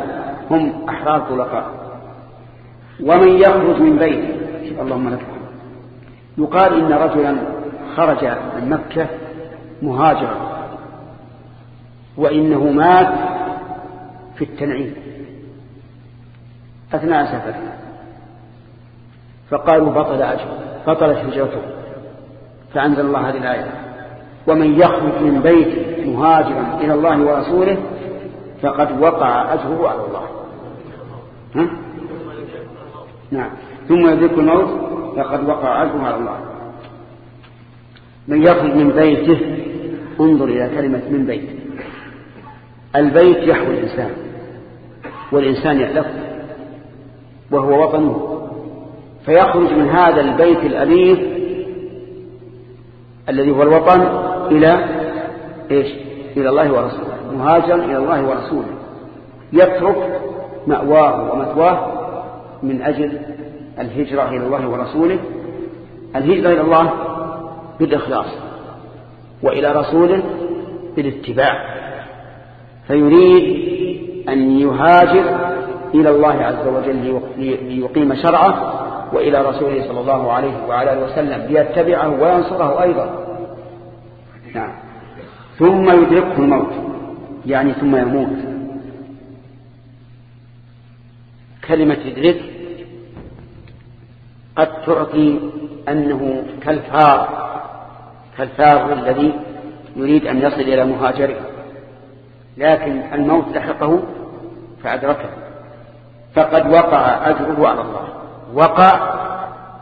هم أحرار طلقاء. ومن يخرج من بيته اللهم لك يقال إن رجلا خرج من مكة مهاجرا. وإنه مات في التنعيم. أثناء سفره. فقالوا بطل أجره بطلت هجرته. فأنزل الله هذه الآية. ومن يخرج من بيته مهاجرا إلى الله ورسوله فقد وقع أجره على الله. ها؟ نعم. ثم يدرك الموت فقد وقع أجره على الله. من يخرج من بيته انظر إلى كلمة من بيت. البيت يحوي الإنسان والإنسان يألف وهو وطنه. فيخرج من هذا البيت الأليف الذي هو الوطن إلى إيش؟ إلى الله ورسوله مهاجر إلى الله ورسوله. يترك مأواه ومثواه من أجل الهجرة إلى الله ورسوله. الهجرة إلى الله بالإخلاص وإلى رسوله بالاتباع. فيريد أن يهاجر إلى الله عز وجل ليقيم شرعه وإلى رسوله صلى الله عليه وعلى آله وسلم ليتبعه وينصره أيضا. نعم. ثم يدركه الموت يعني ثم يموت. كلمة يدرك قد تعطي أنه كالفار كالفار الذي يريد أن يصل إلى مهاجره. لكن الموت لحقه فأدركه. فقد وقع أجره على الله. وقع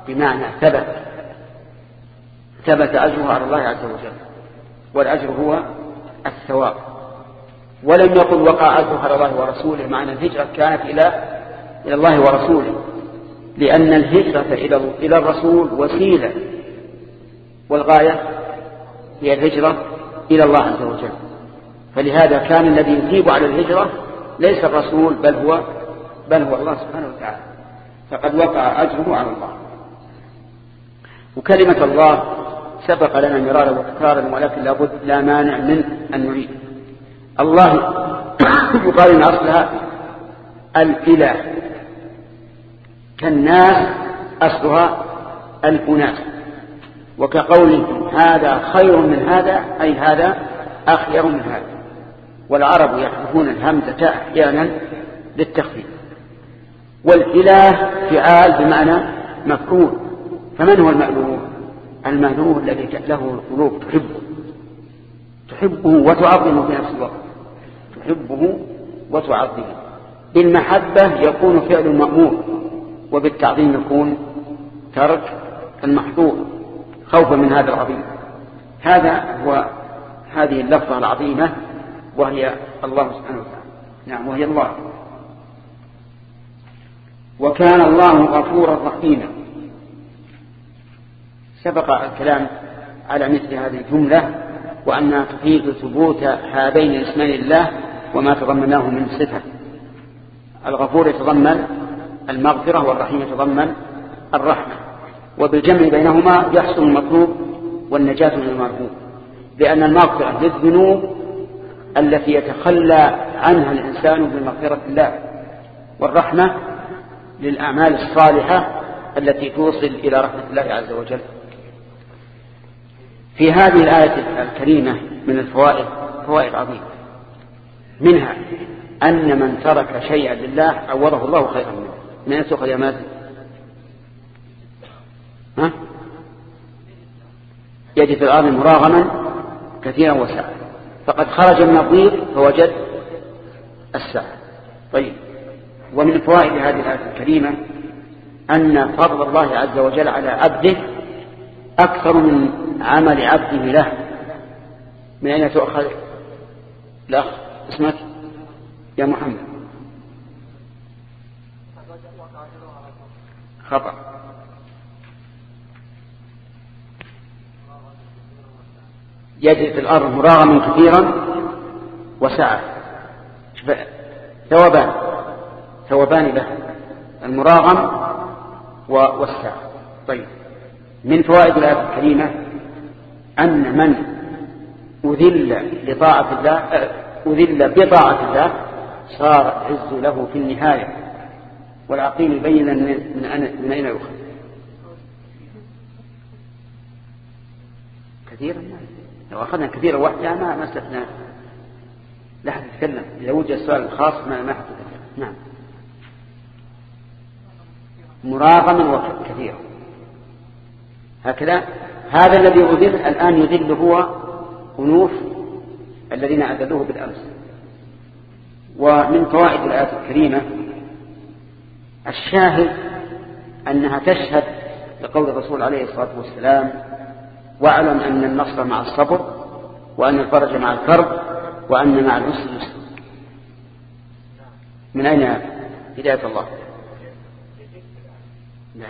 بمعنى ثبت. ثبت أجره على الله عز وجل. والأجر هو الثواب. ولم يقل وقع أجره على الله ورسوله معنى الهجرة كانت إلى إلى الله ورسوله لأن الهجرة إلى الرسول وسيلة والغاية هي الهجرة إلى الله عز وجل. فلهذا كان الذي يثيب على الهجرة ليس الرسول بل هو بل هو الله سبحانه وتعالى. فقد وقع أجره على الله. وكلمة الله سبق لنا مرارا وتكرارا ولكن لابد لا مانع من أن نعيد. الله يقال أصلها الإله. كالناس أصلها الأناس وكقوله هذا خير من هذا أي هذا أخير من هذا. والعرب يحذفون الهمزة أحيانا للتخفيف. والإله فعال بمعنى مفعول. فمن هو المألوه؟ المألوه الذي له القلوب تحبه. تحبه وتعظمه في نفس الوقت. تحبه وتعظمه. بالمحبة يكون فعل مأمور. وبالتعظيم يكون ترك المحظور خوفا من هذا العظيم. هذا هو هذه اللفظة العظيمة وهي الله سبحانه وتعالى. نعم وهي الله. وكان الله غفورا رحيما. سبق الكلام على مثل هذه الجملة وأنها تفيد ثبوت هذين الاسمين لله وما تضمناه من صفة. الغفور يتضمن المغفرة والرحيم يتضمن الرحمة. وبالجمع بينهما يحصل المطلوب والنجاة من المرهوب. لأن المغفرة للذنوب التي يتخلى عنها الإنسان بمغفرة الله. والرحمة للأعمال الصالحة التي توصل إلى رحمة الله عز وجل. في هذه الآية الكريمة من الفوائد فوائد عظيمة. منها أن من ترك شيئا لله عوضه الله خيرا منه. من تؤخذ يا ها؟ يجد في الأرض مراغما كثيرا وسعا فقد خرج من الضيق فوجد السعة طيب. ومن فوائد هذه الآية الكريمة أن فضل الله عز وجل على عبده أكثر من عمل عبده له. من أين تؤخذ الأخ؟ اسمك؟ يا محمد. خطأ. يجري في الأرض مراغما كثيرا وسعة ثوبان ثوبان له المراغم والسعة طيب من فوائد الآية الكريمة أن من أذل لطاعة الله أذل بطاعة الله صار العز له في النهاية. والعقيم يبين من, من أين يؤخذ؟ كثيرا. لو أخذنا كثيرا وحدها ما ما استثنى. لا حد يتكلم. إذا وجد السؤال الخاص ما ما حد نعم. مراغما وكثيرا هكذا. هذا الذي أذل الآن يذل هو أنوف الذين أذلوه بالأمس. ومن فوائد الآية الكريمة الشاهد أنها تشهد لقول الرسول عليه الصلاة والسلام واعلم أن النصر مع الصبر وأن الفرج مع الكرب وأن مع العسر من أين هداية الله؟ لا.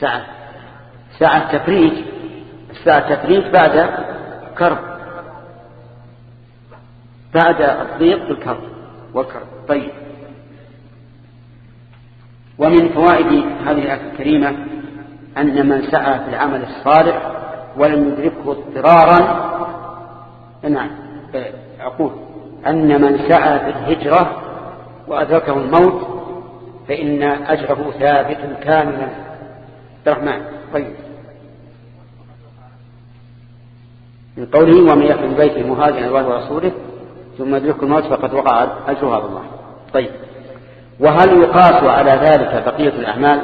ساعة. ساعة تفريج. الساعة تفريج بعد كرب. بعد الضيق بالكرب. والكرب طيب. ومن فوائد هذه الآية الكريمة أن من سعى في العمل الصالح ولم يدركه اضطرارا نعم أقول أن من سعى في الهجرة وأدركه الموت فإن أجره ثابت كاملا. الرحمن. طيب. من قوله ومن يخرج بيته مهاجرا الله ورسوله ثم يدرك الموت فقد وقع أجره على الله. طيب. وهل يقاس على ذلك بقية الأعمال؟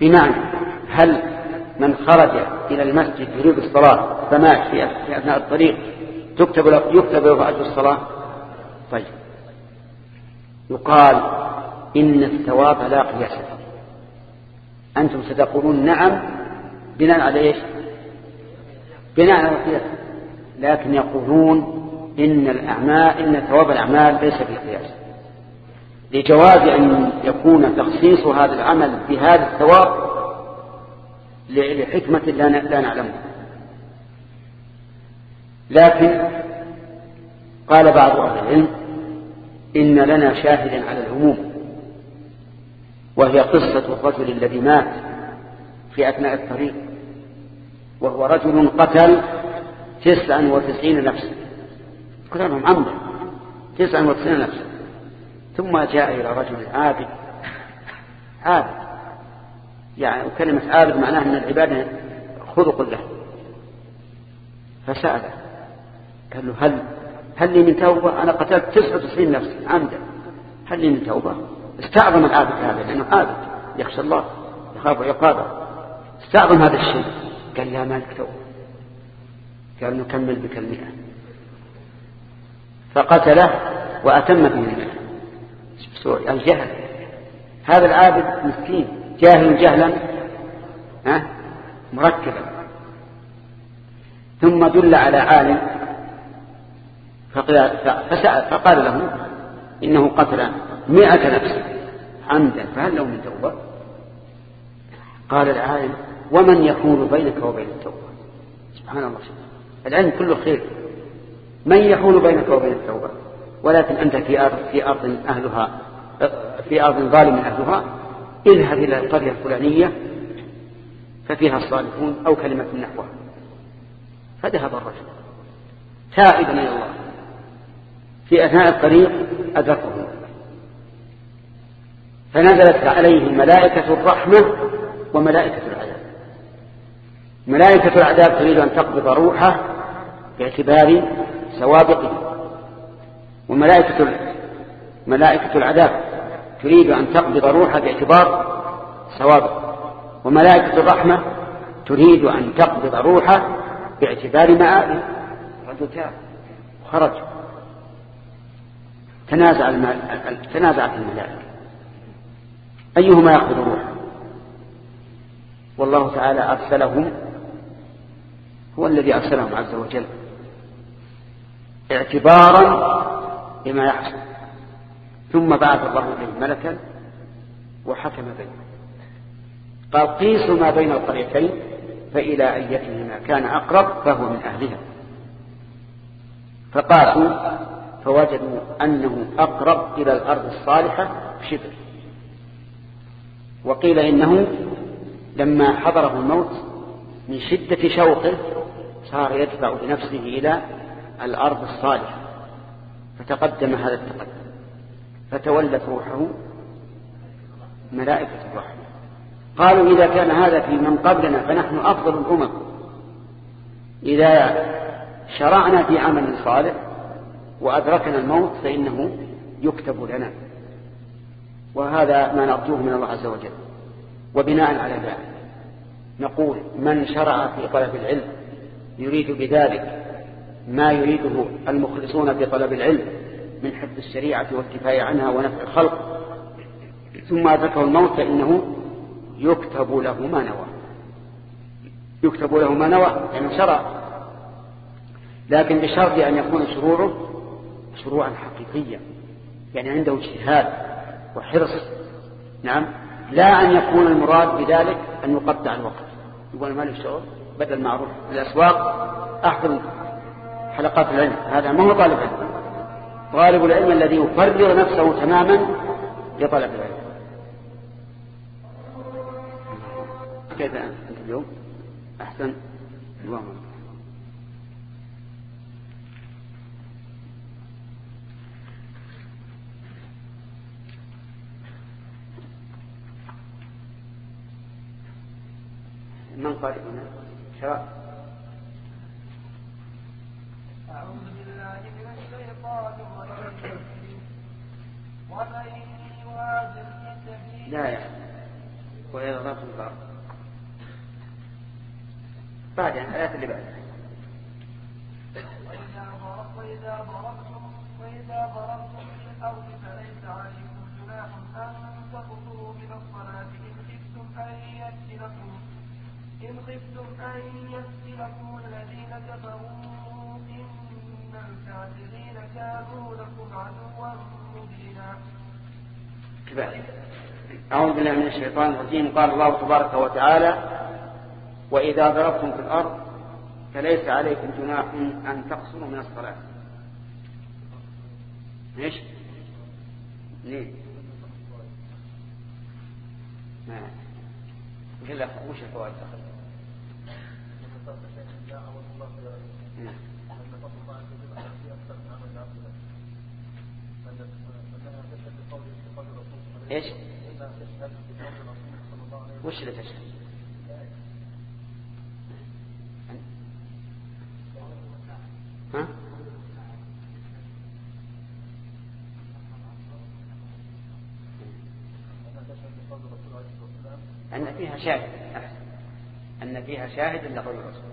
بمعنى هل من خرج إلى المسجد يريد الصلاة فمات في أثناء الطريق تكتب له يكتب له أجر الصلاة؟ طيب. يقال إن الثواب لا قياس له. أنتم ستقولون نعم بناء على إيش؟ بناء على القياس لكن يقولون إن الأعمال إن ثواب الأعمال ليس في القياس لجواز أن يكون تخصيص هذا العمل بهذا الثواب لحكمة لا نعلمها. لكن قال بعض أهل العلم إن لنا شاهدا على العموم وهي قصة الرجل الذي مات في أثناء الطريق وهو رجل قتل تسعا وتسعين نفسا قتلهم عمدا تسعا وتسعين نفسا ثم جاء إلى رجل عابد. عابد. يعني وكلمة عابد معناها أن العبادة خلق له. فسأله. قال له هل هل لي من توبة؟ أنا قتلت تسعة وتسعين نفسي عمدا. هل لي من توبة؟ استعظم العابد هذا لأنه عابد. يخشى الله يخاف عقابه استعظم هذا الشيء. قال لا مالك توبة. قال نكمل بك المئة فقتله وأتم به المئة. الجهل. هذا العابد مسكين جاهل جهلا ها؟ مركبا. ثم دل على عالم فسأل فقال له إنه قتل مئة نفس عمدا فهل له من توبة؟ قال العالم ومن يكون بينك وبين التوبة؟ سبحان الله. العلم كله خير. من يحول بينك وبين التوبة؟ ولكن أنت في أرض, في أرض أهلها في أرض ظالم أهلها اذهب إلى القرية الفلانية ففيها الصالحون أو كلمة نحوها فذهب الرجل. تائبا إلى الله. في أثناء الطريق أدركه. فنزلت عليه ملائكة الرحمة وملائكة العذاب. ملائكة العذاب تريد أن تقبض روحه باعتبار سوابقه. وملائكة ملائكة العذاب تريد أن تقبض روحه باعتبار سوابق. وملائكة الرحمة تريد أن تقبض روحه باعتبار مآبه رجل تاب وخرج تنازع تنازعت الملائكة. أيهما يقبض روحه؟ والله تعالى أرسلهم. هو الذي أرسلهم عز وجل. اعتبارا بما يحصل. ثم بعث الله إليه ملكا وحكم بينهم قال قيسوا ما بين القريتين فإلى أيتهما كان أقرب فهو من أهلها. فقاسوا فوجدوا أنه أقرب إلى الأرض الصالحة بشبر. وقيل إنه لما حضره الموت من شدة شوقه صار يدفع بنفسه إلى الأرض الصالحة. فتقدم هذا التقدم. فتولت روحه ملائكة الرحمة قالوا إذا كان هذا في من قبلنا فنحن أفضل الأمم. إذا شرعنا في عمل صالح وأدركنا الموت فإنه يكتب لنا. وهذا ما نرجوه من الله عز وجل. وبناء على ذلك نقول من شرع في طلب العلم يريد بذلك ما يريده المخلصون في طلب العلم من حفظ الشريعة والكفاية عنها ونفع الخلق. ثم أدركه الموت فإنه يكتب له ما نوى. يكتب له ما نوى يعني شرع. لكن بشرط أن يكون شروعه شروعا حقيقيا يعني عنده اجتهاد وحرص. نعم. لا أن يكون المراد بذلك أن يقطع الوقت. يقول ما له شعور بدل معروف الأسواق أحضر حلقات العلم. هذا ما هو طالب علم. طالب العلم الذي يفرغ نفسه تماما لطلب العلم. كيف أنت اليوم؟ أحسن؟ اللهم من قال هنا؟ شرع أعوذ بالله من الشيطان الرجيم. ومن يهاجر في سبيل لا يا وإذا ضربتم الأرض بعد يعني الآيات اللي بعدها وإذا ضربتم وإذا ضربتم في الأرض فليس عليكم جناح أن تقصروا من الصلاة. إن خفتم أن يفتنكم إن خفتم أن يفتنكم الذين كفروا الكافرين كانوا لكم عدوا مبينا. أعوذ بالله من الشيطان الرجيم. قال الله تبارك وتعالى وإذا ضربتم في الأرض فليس عليكم جناح أن تقصروا من الصلاة. ليش؟ ليه؟ ما. قل لك وش الفوائد؟ إيش؟ وش اللي تشهد؟ ها؟ أن فيها شاهد أحسن أن فيها شاهد لقول الرسول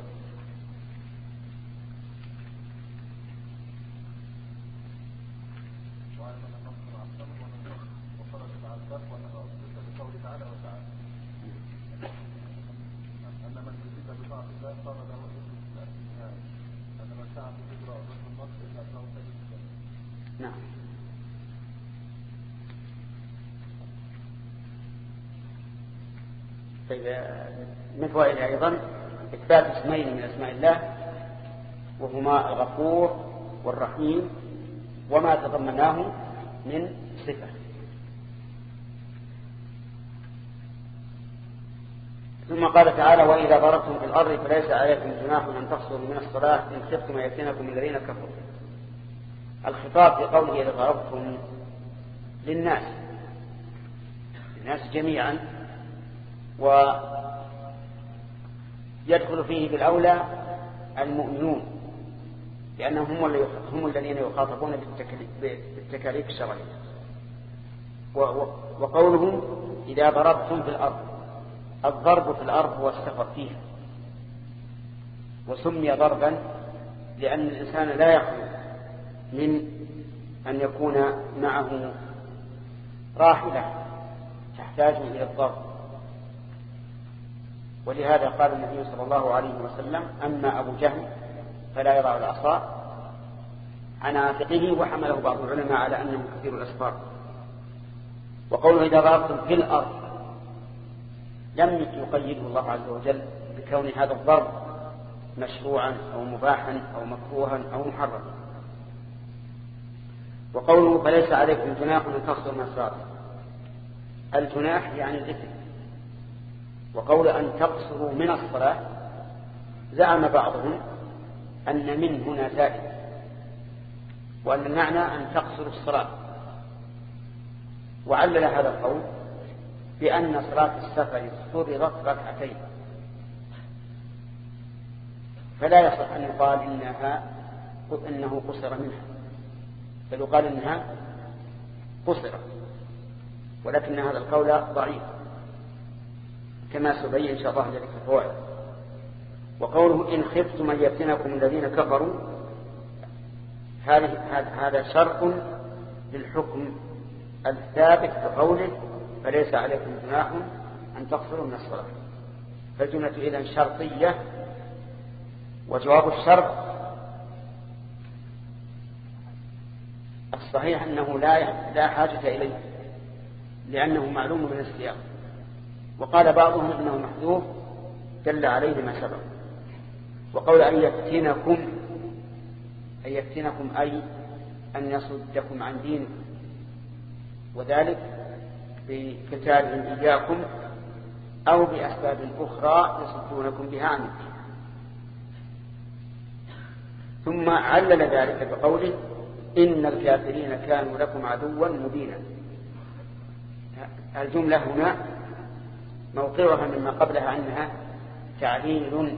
نعم طيب آه، من فوائدها أيضا إثبات اسمين من أسماء الله وهما الغفور والرحيم وما تضمناه من صفة. ثم قال تعالى وإذا ضربتم في الأرض فليس عليكم جناح أن تقصروا من الصلاة إن خفتم أن يفتنكم الذين كفروا. الخطاب في قوله إذا ضربتم للناس للناس جميعا ويدخل فيه بالأولى المؤمنون. لأنهم هم, هم الذين يخاطبون بالتكاليف الشرعية. وقولهم إذا ضربتم في الأرض الضرب في الأرض هو السفر فيها. وسمي ضربا لأن الإنسان لا يخلو من أن يكون معه راحلة تحتاج إلى الضرب. ولهذا قال النبي صلى الله عليه وسلم أما أبو جهل فلا يضع العصا عن عاتقه وحمله بعض العلماء على أنه كثير الأسفار وقوله إذا ضربتم في الأرض لم يقيده الله عز وجل بكون هذا الضرب مشروعا أو مباحا أو مكروها أو محرما. وقوله فليس عليكم جناح أن من الصلاة الجناح يعني الإثم. وقول أن تقصروا من الصلاة زعم بعضهم أن من هنا زائد وأن المعنى أن تقصروا الصلاة وعلل هذا القول بأن صلاة السفر فرضت ركعتين. فلا يصح أن يقال إنها إنه قصر منها بل يقال إنها قصرت ولكن هذا القول ضعيف كما سبين إن شاء الله ذلك الفوائد وقوله إن خفتم أن يفتنكم الذين كفروا هذا شرط للحكم الثابت بقوله فليس عليكم جناح أن تقصروا من الصلاة. فالجملة إذا شرطية وجواب الشرط الصحيح أنه لا لا حاجة إليه لأنه معلوم من السياق. وقال بعضهم إنه محذوف دل عليه ما سبق. وقول أن يفتنكم أن يفتنكم أي أن يصدكم عن دينكم. وذلك بقتالهم إياكم أو بأسباب أخرى يصدونكم بها عن الدين ثم علل ذلك بقوله إن الكافرين كانوا لكم عدوا مبينا. الجملة هنا موقعها مما قبلها أنها تعليل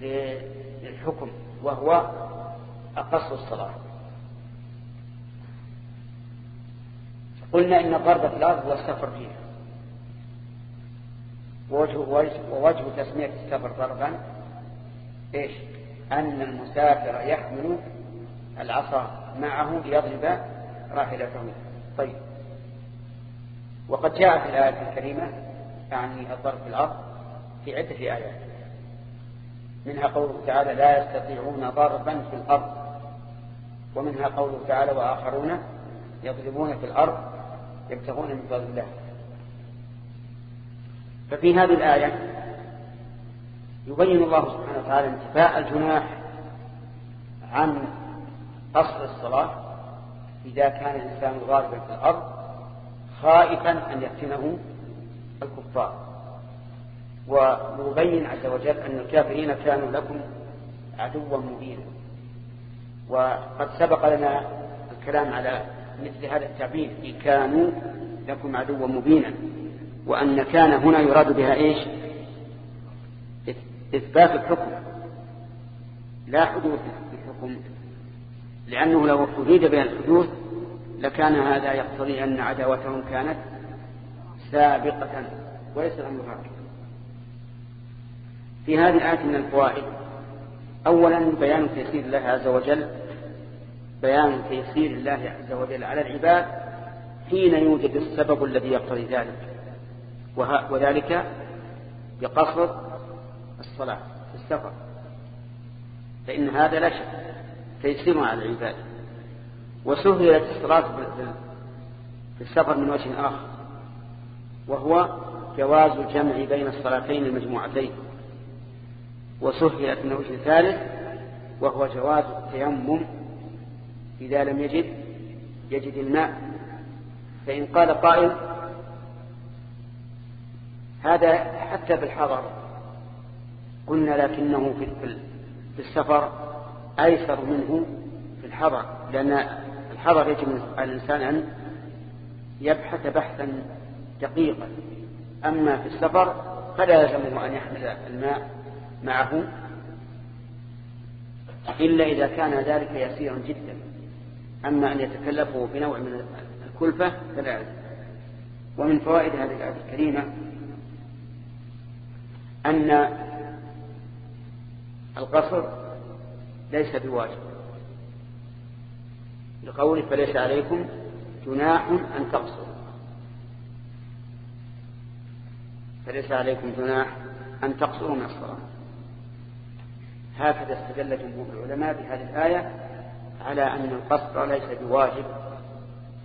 للحكم وهو أقص الصلاة. قلنا إن الضرب في الأرض هو السفر فيها. ووجه, ووجه تسمية السفر ضربا إيش؟ أن المسافر يحمل العصا معه ليضرب راحلته. طيب. وقد جاء في الآية الكريمة يعني الضرب في الأرض في عدة آيات. منها قوله تعالى لا يستطيعون ضربا في الأرض. ومنها قوله تعالى وآخرون يضربون في الأرض يبتغون من فضل الله. ففي هذه الآية يبين الله سبحانه وتعالى انتفاء الجناح عن أصل الصلاة إذا كان الإنسان غالبا في الأرض خائفا أن يفتنه الكفار. ويبين عز وجل أن الكافرين كانوا لكم عدوا مبينا. وقد سبق لنا الكلام على مثل هذا التعبير في كانوا لكم عدوا مبينا. وأن كان هنا يراد بها إيش؟ إثبات الحكم. لا حدوث الحكم. لأنه لو أريد بها الحدوث لكان هذا يقتضي أن عداوتهم كانت سابقة وليس الأمر هكذا. في هذه الآية من الفوائد. أولا بيان تيسير الله عز وجل بيان تيسير الله عز وجل على العباد حين يوجد السبب الذي يقتضي ذلك. وذلك بقصر الصلاة في السفر. فإن هذا لا شك تيسير على العباد. وسهلت الصلاة في السفر من وجه آخر وهو جواز الجمع بين الصلاتين المجموعتين. وسهلت من وجه ثالث وهو جواز التيمم. إذا لم يجد يجد الماء. فإن قال قائل هذا حتى بالحضر قلنا لكنه في السفر أيسر منه في الحضر لأن الحضر يجب على الإنسان أن يبحث بحثا دقيقا. أما في السفر فلا يلزمه أن يحمل الماء. معه إلا إذا كان ذلك يسيرا جدا. أما أن يتكلفه بنوع من الكلفة فلا ومن فوائد هذه الآية الكريمة أن القصر ليس بواجب. لقوله فليس عليكم جناح أن تقصروا. فليس عليكم جناح أن تقصروا من الصلاة. هكذا استدل جمهور العلماء بهذه الآية على أن القصر ليس بواجب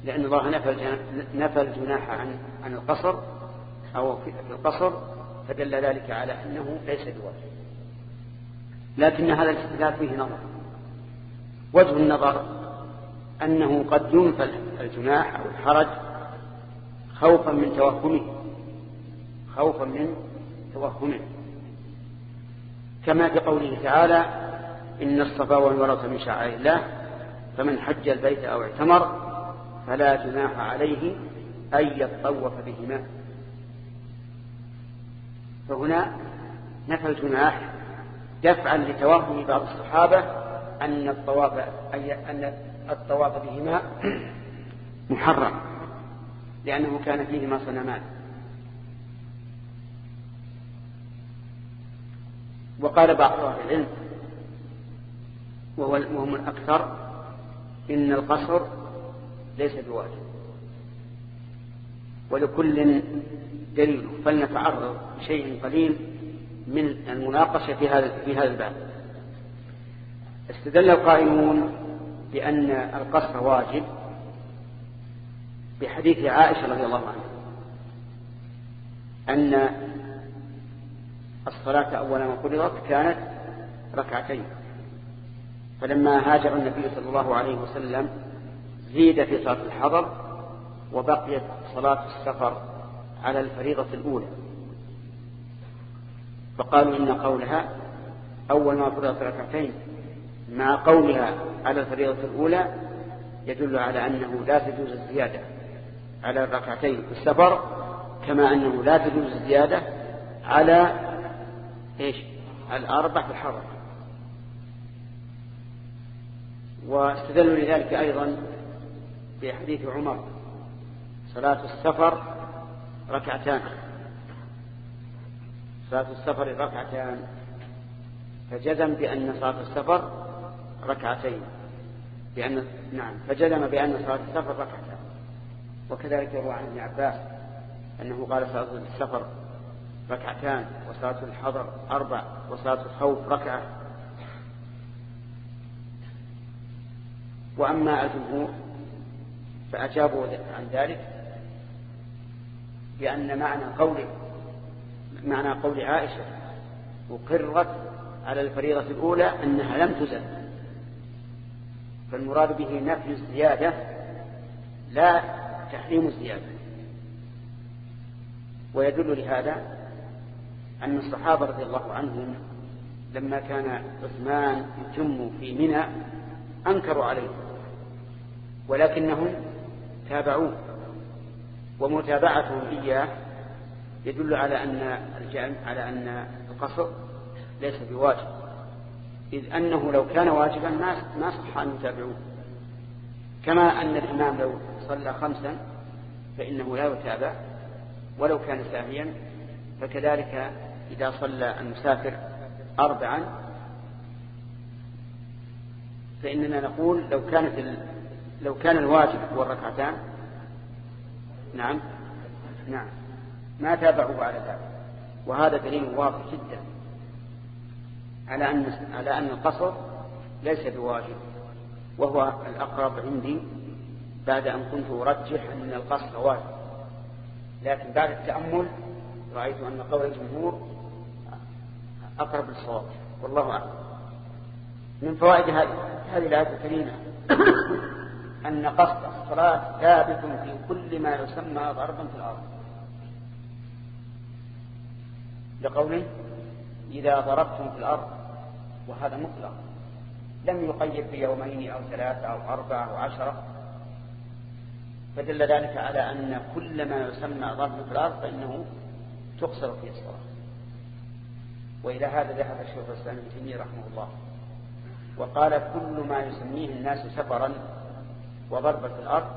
لأن الله نفى الجناح عن عن القصر أو في القصر فدل ذلك على أنه ليس بواجب. لكن هذا الاستدلال فيه نظر. وجه النظر أنه قد ينفى الجناح أو الحرج خوفا من توهمه خوفا من توهمه. كما في قوله تعالى إن الصفا والمروة من شعائر الله فمن حج البيت أو اعتمر فلا جناح عليه أن يطوف بهما. فهنا نفى الجناح دفعا لتوهم بعض الصحابة أن الطواف أن الطواف بهما محرم لأنه كان فيهما صنمان. وقال بعض أهل العلم وهم الأكثر إن القصر ليس بواجب. ولكل دليل فلنتعرض بشيء قليل من المناقشة في هذا في هذا الباب. استدل القائمون بأن القصر واجب بحديث عائشة رضي الله عنها أن الصلاة أول ما فرضت كانت ركعتين. فلما هاجر النبي صلى الله عليه وسلم زيد في صلاة الحضر وبقيت صلاة السفر على الفريضة الأولى. فقالوا إن قولها أول ما فرضت ركعتين مع قولها على الفريضة الأولى يدل على أنه لا تجوز الزيادة على الركعتين في السفر كما أنه لا تجوز الزيادة على إيش؟ الأربع الحضر واستدلوا لذلك أيضا في حديث عمر. صلاة السفر ركعتان. صلاة السفر ركعتان. فجزم بأن صلاة السفر ركعتين. بأن نعم فجزم بأن صلاة السفر ركعتان. وكذلك يروى عن ابن عباس أنه قال صلاة السفر ركعتان. وصلاة الحضر أربع وصلاة الخوف ركعة. وأما الجمهور فأجابوا عن ذلك بأن معنى قوله معنى قول عائشة أقرت على الفريضة الأولى أنها لم تزل. فالمراد به نفي الزيادة لا تحريم الزيادة. ويدل لهذا أن الصحابة رضي الله عنهم لما كان عثمان يتم في منى أنكروا عليه ولكنهم تابعوه ومتابعتهم إياه يدل على أن على أن القصر ليس بواجب إذ أنه لو كان واجبا ما ما صح أن يتابعوه. كما أن الإمام لو صلى خمسا فإنه لا يتابع ولو كان ساهيا فكذلك إذا صلى المسافر أربعا فإننا نقول لو كانت لو كان الواجب هو الركعتان. نعم. نعم. ما تابعوا على ذلك. وهذا دليل واضح جدا على أن على أن القصر ليس بواجب وهو الأقرب عندي بعد أن كنت أرجح أن القصر واجب. لكن بعد التأمل رأيت أن قول الجمهور أقرب للصواب. والله أعلم. من فوائد هذه الآية الكريمة أن قصد الصلاة ثابت في كل ما يسمى ضربا في الأرض. لقوله إذا ضربتم في الأرض وهذا مطلق. لم يقيد بيومين أو ثلاثة أو أربعة أو عشرة. فدل ذلك على أن كل ما يسمى ضرب في الأرض فإنه تقصر فيه الصلاة. وإلى هذا ذهب الشيخ الإسلام ابن تيمية رحمه الله. وقال كل ما يسميه الناس سفرا وضربا في الأرض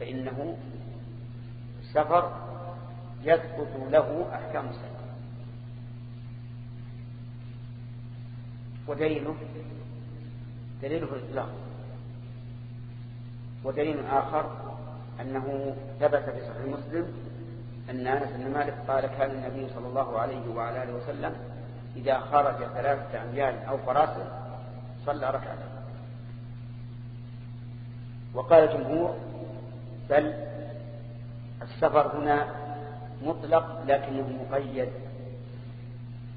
فإنه سفر يثبت له أحكام السفر. ودليله دليله الإطلاق. ودليل آخر أنه ثبت في صحيح مسلم أن أنس بن مالك قال كان النبي صلى الله عليه وعلى آله وسلم إذا خرج ثلاثة أميال أو فراسل صلى ركعتين وقال الجمهور بل السفر هنا مطلق لكنه مقيد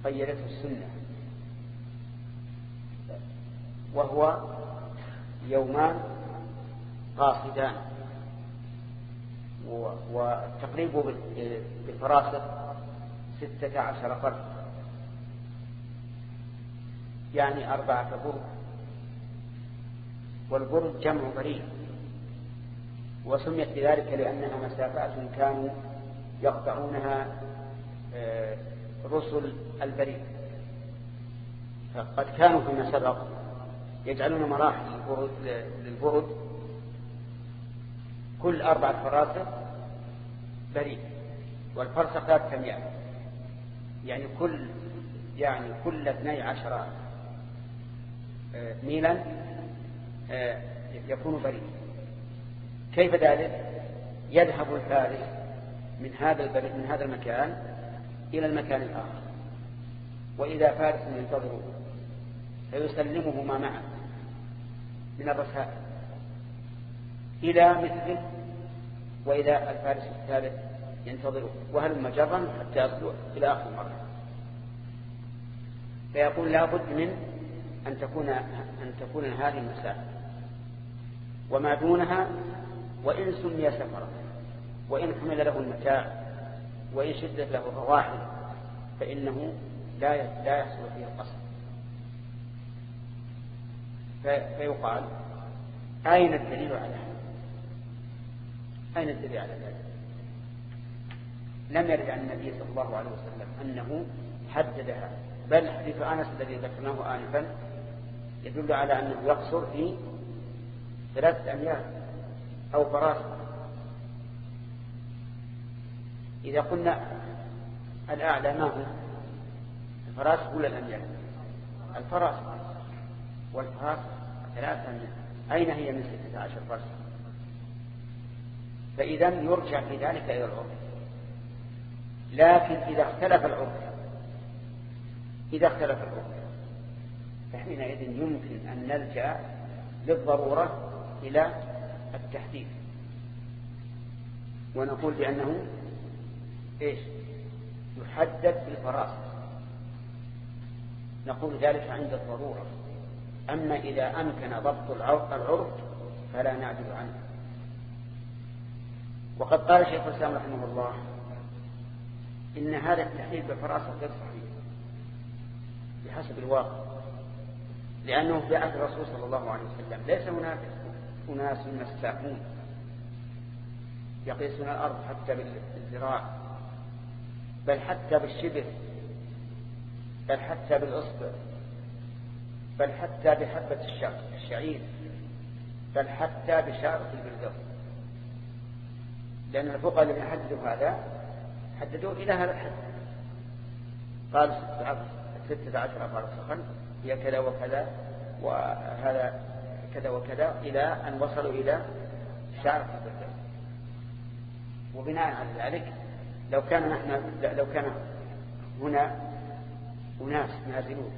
قيدته السنة. وهو يومان قاصدان. والتقريب بالفراسخ ستة عشر فرد. يعني أربعة برد والبرد جمع بريد وسميت بذلك لأنها مسافات كانوا يقطعونها آه، رسل البريد. فقد كانوا فيما سبق يجعلون مراحل للبرد كل أربعة فراسخ بريد والفرسخ ثلاثة أميال يعني كل يعني كل اثني عشر آه، ميلا آه، يكون بريد. كيف ذلك؟ يذهب الفارس من هذا من هذا المكان إلى المكان الآخر. وإذا فارس ينتظره فيسلمه ما معه من الرسائل إلى مثله وإذا الفارس الثالث ينتظره وهل مجرا حتى يصلوا إلى آخر مرة. فيقول لا بد من أن تكون أن تكون هذه المسافة وما دونها وإن سمي سفرا وإن حمل له المتاع وإن شدت له الرواحل فإنه لا لا يحصل فيه القصر. فيقال أين الدليل على هذا؟ أين الدليل على ذلك؟ لم يرد عن النبي صلى الله عليه وسلم أنه حددها بل حديث أنس الذي ذكرناه آنفا يدل على أنه يقصر في ثلاثة أميال أو فراسخ. إذا قلنا الأعلى ما هو؟ الفراسخ ولا الأميال؟ الفراسخ. والفراسخ ثلاثة أميال. أين هي من ستة عشر فرسخ فإذا يرجع في ذلك إلى العرف. لكن إذا اختلف العرف إذا اختلف العرف فحينئذ يمكن أن نلجأ للضرورة إلى التحديد ونقول بأنه إيش؟ يحدد بالفراسخ نقول ذلك عند الضرورة. أما إذا أمكن ضبط العرف فلا نعجز عنه. وقد قال شيخ الإسلام رحمه الله إن هذا التحديد بالفراسخ غير صحيح بحسب الواقع لأنه في عهد الرسول صلى الله عليه وسلم ليس هناك أناس مساكون يقيسون الأرض حتى بالذراع بل حتى بالشبر بل حتى بالأصبع بل حتى بحبة الشعير بل حتى بشارة البردوس لأن الفقهاء الذين حددوا هذا حددوه إلى هذا الحد. قال ستة عشر فرسخا هي كذا وكذا وهذا كذا وكذا إلى أن وصلوا إلى شعر وبناء على ذلك لو كان نحن لو كان هنا أناس نازلون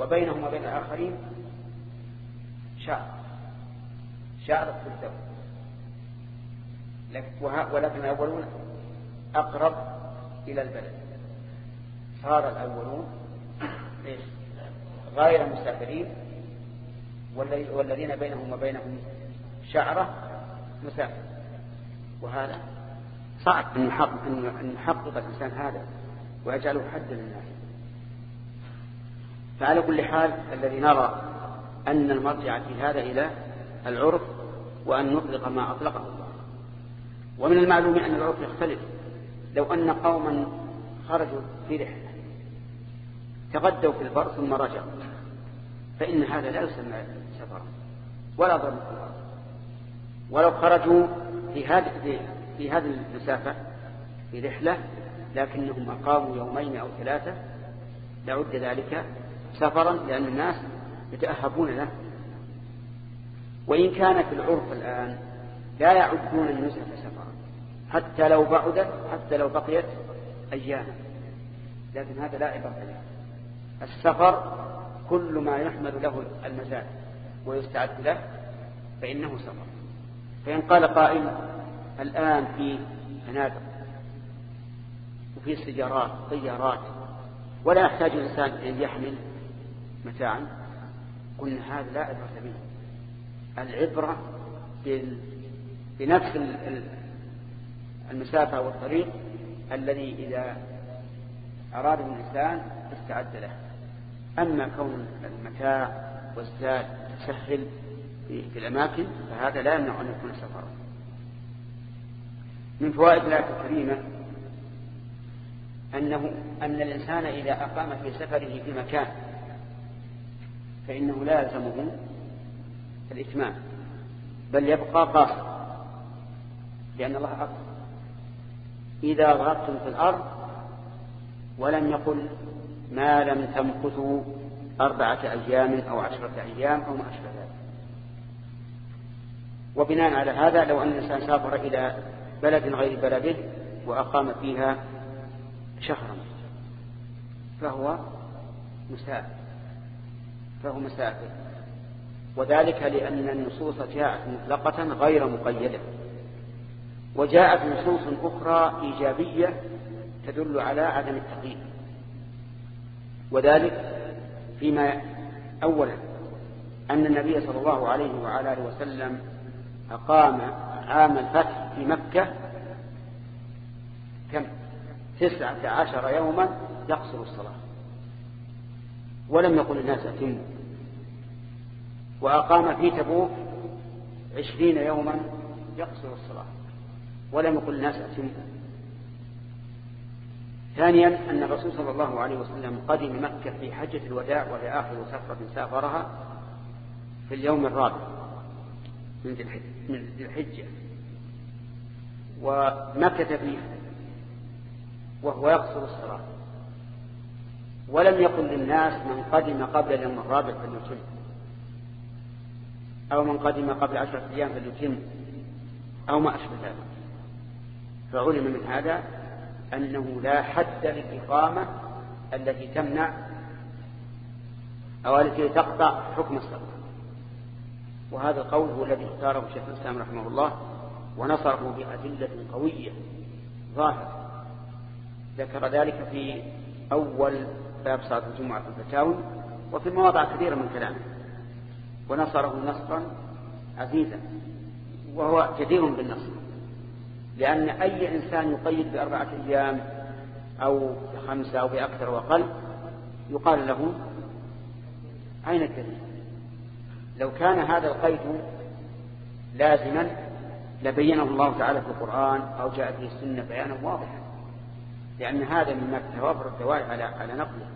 وبينهم وبين الآخرين شعر شعر في الدم ولكن الأولون أقرب إلى البلد. صار الأولون غير مسافرين والذين بينهم وبينهم شعرة مسافر. وهذا صعب أن يحقق الإنسان هذا ويجعله حدا للناس فعلى كل حال الذي نرى أن المرجع في هذا إلى العرف وأن نطلق ما أطلقه. ومن المعلوم أن العرف يختلف. لو أن قوما خرجوا في رحلة تغدوا في البر ثم رجعوا فإن هذا لا يسمى سفرا ولا ضرب ولو خرجوا في هذه في هذه المسافة في رحلة لكنهم أقاموا يومين أو ثلاثة لعد ذلك سفرا لأن الناس يتأهبون له. وإن كان في العرف الآن لا يعدون النزهة سفرا. حتى لو بعدت حتى لو بقيت أياما. لكن هذا لا عبرة له. السفر كل ما يحمل له المزاد ويستعد له فإنه سفر. فإن قال قائل الآن في فنادق وفي سيارات طيارات ولا يحتاج الإنسان أن يحمل متاعا قلنا هذا لا عبرة به. العبرة بنفس المسافة والطريق الذي إذا أراده الإنسان استعد له. أما كون المتاع والزاد تسهل في الأماكن فهذا لا يمنع أن يكون سفرا. من فوائد الآية الكريمة أنه أن الإنسان إذا أقام في سفره في مكان فإنه لا يلزمه الإتمام بل يبقى قاصر لأن الله أقل إذا ضربتم في الأرض ولم يقل ما لم تمكثوا أربعة أيام أو عشرة أيام أو ما أشبه ذلك. وبناء على هذا لو أن الإنسان سافر إلى بلد غير بلده وأقام فيها شهرا فهو مسافر فهو مسافر. وذلك لأن النصوص جاءت مطلقة غير مقيدة. وجاءت نصوص أخرى إيجابية تدل على عدم التقييد وذلك فيما أولا أن النبي صلى الله عليه وعلى آله وسلم أقام عام الفتح في مكة كم؟ تسعة عشر يوما يقصر الصلاة. ولم يقل الناس أتموا وأقام في تبوك عشرين يوما يقصر الصلاة. ولم يقل الناس أتموا ثانيا أن الرسول صلى الله عليه وسلم قدم مكة في حجة الوداع وهي آخر سفرة سافرها في اليوم الرابع من ذي الحجة. ومكث فيها وهو يقصر الصلاة. ولم يقل للناس من قدم قبل اليوم الرابع فليتم أو من قدم قبل عشرة أيام فليتم أو ما أشبه ذلك. فعلم من هذا أنه لا حد للإقامة التي تمنع أو التي تقطع حكم الصلاة. وهذا القول هو الذي اختاره شيخ الإسلام رحمه الله ونصره بأدلة قوية ظاهرة. ذكر ذلك في أول باب صلاة الجمعة في الفتاوي وفي مواضع كثيرة من كلامه. ونصره نصرا عزيزا وهو جدير بالنصر لأن أي إنسان يقيد بأربعة أيام أو بخمسة أو بأكثر وأقل يقال له أين الدليل؟ لو كان هذا القيد لازما لبينه الله تعالى في القرآن أو جاء في السنة بيانا واضحا لأن هذا مما توافر الدواعي على على نقله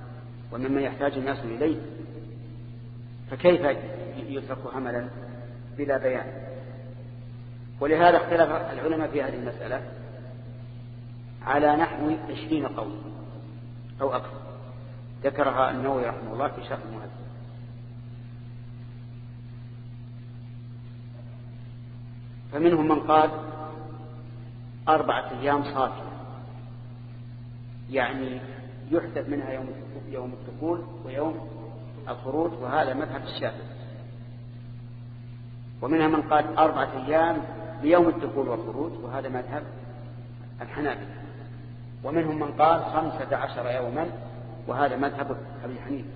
ومما يحتاج الناس إليه. فكيف يترك عملا بلا بيان؟ ولهذا اختلف العلماء في هذه المسألة على نحو عشرين قول أو أكثر. ذكرها النووي رحمه الله في شرح المهذب فمنهم من قال أربعة أيام صافية. يعني يحدث منها يوم يوم الدخول ويوم الخروج وهذا مذهب الشافعي. ومنها من قال أربعة أيام بيوم الدخول والخروج وهذا مذهب الحنابلة. ومنهم من قال خمسة عشر يوما وهذا مذهب أبي حنيفة.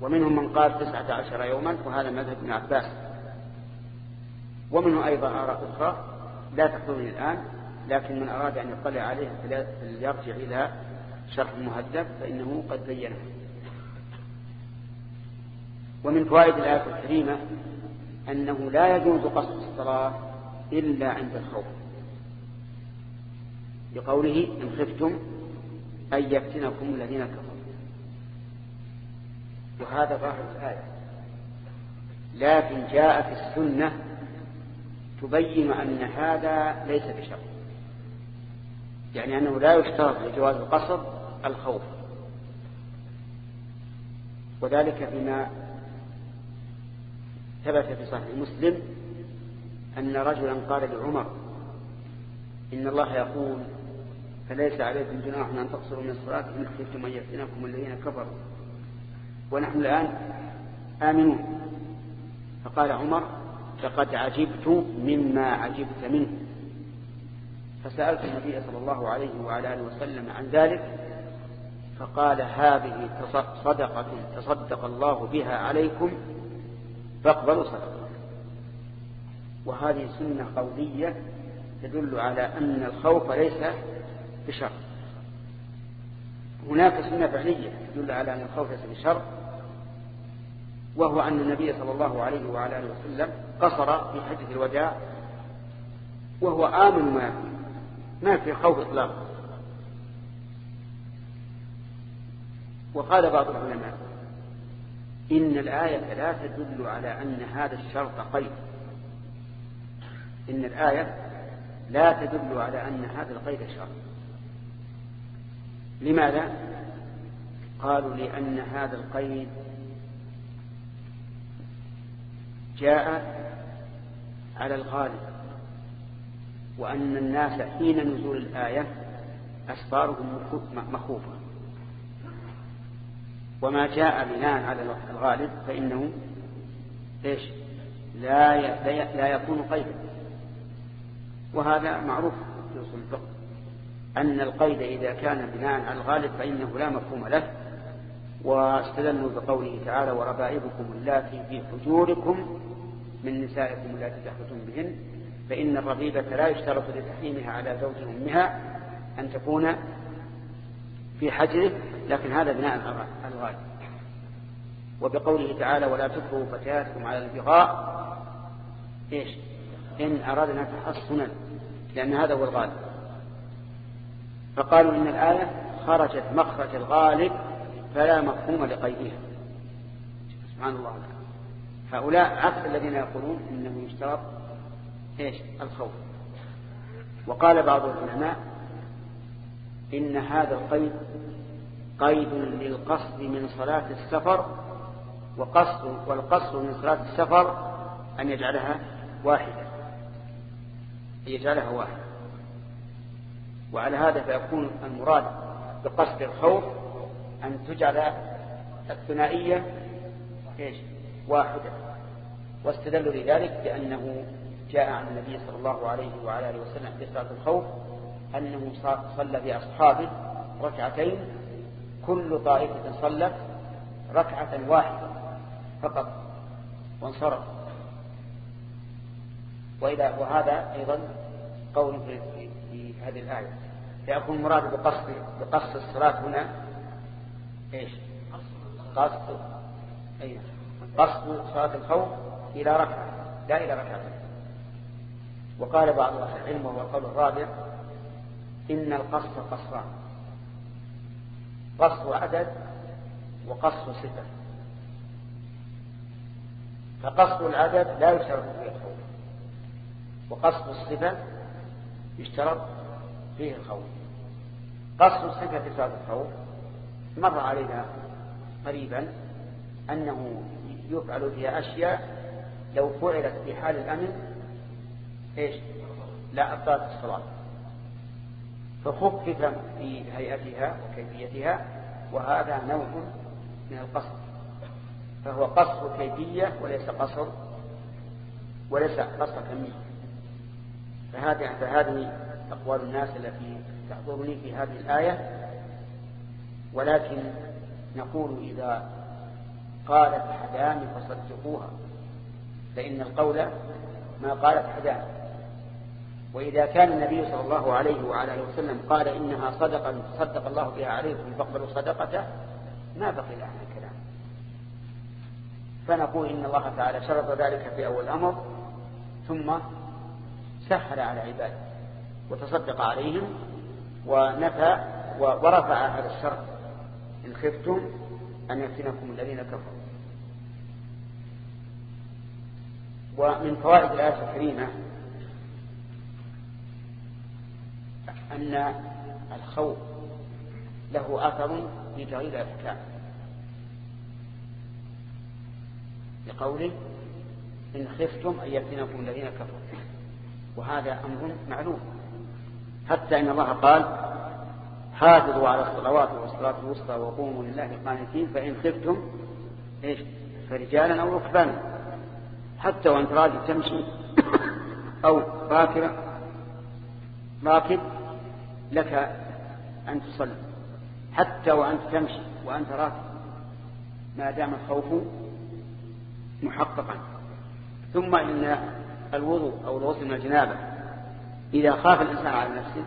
ومنهم من قال تسعة عشر يوما وهذا مذهب ابن عباس. ومنه أيضا آراء أخرى لا تحضرني الآن لكن من أراد أن يطلع عليها فليرجع إلى شرح المهذب فإنه قد بينه ومن فوائد الآية الكريمة أنه لا يجوز قصد الصلاة إلا عند الخوف. لقوله إن خفتم أن يفتنكم الذين كفروا. وهذا ظاهر الآية. لكن جاءت السنة تبين أن هذا ليس بشرط. يعني أنه لا يشترط لجواز القصر الخوف. وذلك فيما ثبت في صحيح مسلم أن رجلا قال لعمر إن الله يقول فليس عليكم جناح أن تقصروا من الصلاة إن خفتم أن يفتنكم الذين كفروا. ونحن الآن آمنون. فقال عمر لقد عجبت مما عجبت منه. فسألت النبي صلى الله عليه وعلى آله وسلم عن ذلك فقال هذه صدقة تصدق الله بها عليكم فاقبلوا صدقة. وهذه سنة قولية تدل على أن الخوف ليس بشر. هناك سنة فعلية تدل على أن الخوف ليس بشر وهو أن النبي صلى الله عليه وعلى آله وسلم قصر في حجة الوداع وهو آمن ما ما في خوف إطلاقا. وقال بعض العلماء إن الآية لا تدل على أن هذا الشرط قيد. إن الآية لا تدل على أن هذا القيد شرط لماذا؟ قالوا لأن هذا القيد جاء على الغالب وأن الناس حين نزول الآية أسفارهم مخوفة. وما جاء بناء على الغالب فإنه إيش؟ لا لا يكون قيدا. وهذا معروف في أصول الفقه. أن القيد إذا كان بناء على الغالب فإنه لا مفهوم له واستدلوا بقوله تعالى وربائبكم اللاتي في حجوركم من نسائكم اللاتي تخرجون بهن فإن الربيبة لا يشترط لتحريمها على زوج أمها أن تكون في حجره لكن هذا بناء على الغالب. وبقوله تعالى ولا تكرهوا فتياتكم على البغاء. إيش؟ إن اردنا تحصنا لأن هذا هو الغالب. فقالوا إن الآية خرجت مخرج الغالب فلا مفهوم لقيدها. سبحان الله هؤلاء عكس الذين يقولون إنه يشترط إيش؟ الخوف. وقال بعض العلماء إن هذا القيد قيد للقصد من صلاة السفر وقصد والقصد من صلاة السفر أن يجعلها واحدة. أن يجعلها واحدة وعلى هذا فيكون المراد بقصد الخوف أن تجعل الثنائية إيش؟ واحدة. واستدلوا لذلك بأنه جاء عن النبي صلى الله عليه وعلى آله وسلم في صلاة الخوف أنه صلى بأصحابه ركعتين كل طائفة صلت ركعة واحدة فقط وانصرف. وإذا وهذا أيضا قول في, في, هذه الآية. فيكون المراد بقصد بقصد الصلاة هنا إيش؟ قصد أي قصد صلاة الخوف إلى ركعة لا إلى ركعة وقال بعض أهل العلم وهو القول الرابع إن القصد قصران. قصد عدد وقصد صفة. فقصد العدد لا يشترط فيه وقصد الصفة يشترط فيه الخوف. قصد الصفة في صلاة الخوف. مر علينا قريبا أنه يفعل فيها أشياء لو فعلت في حال الأمن إيش؟ لا أبطلت الصلاة. فخفف في هيئتها وكيفيتها وهذا نوع من القصد. فهو قصر كيفية وليس قصر وليس قصر كمية. فهذه فهذه أقوال الناس التي تحضرني في هذه الآية. ولكن نقول إذا قالت حدان فصدقوها فإن القول ما قالت حدان وإذا كان النبي صلى الله عليه وعلى آله وسلم قال إنها صدقة صدق الله بها عليكم فاقبلوا صدقته ما بقي لها الكلام فنقول إن الله تعالى شرط ذلك في أول الأمر ثم سهل على عباده وتصدق عليهم ونفى ورفع هذا الشرط إن خفتم أن يفتنكم الذين كفروا. ومن فوائد الآية الكريمة أن الخوف له أثر في تغيير الأحكام. لقوله إن خفتم أن يفتنكم الذين كفروا. وهذا أمر معلوم. حتى إن الله قال حافظوا على الصلوات والصلاة الوسطى وقوموا لله قانتين فإن خفتم إيش؟ فرجالا أو ركبانا. حتى وأنت راجل تمشي أو راكب راكب لك أن تصلي. حتى وأنت تمشي وأنت راكب ما دام الخوف محققا. ثم إن الوضوء أو الغسل من الجنابة إذا خاف الإنسان على نفسه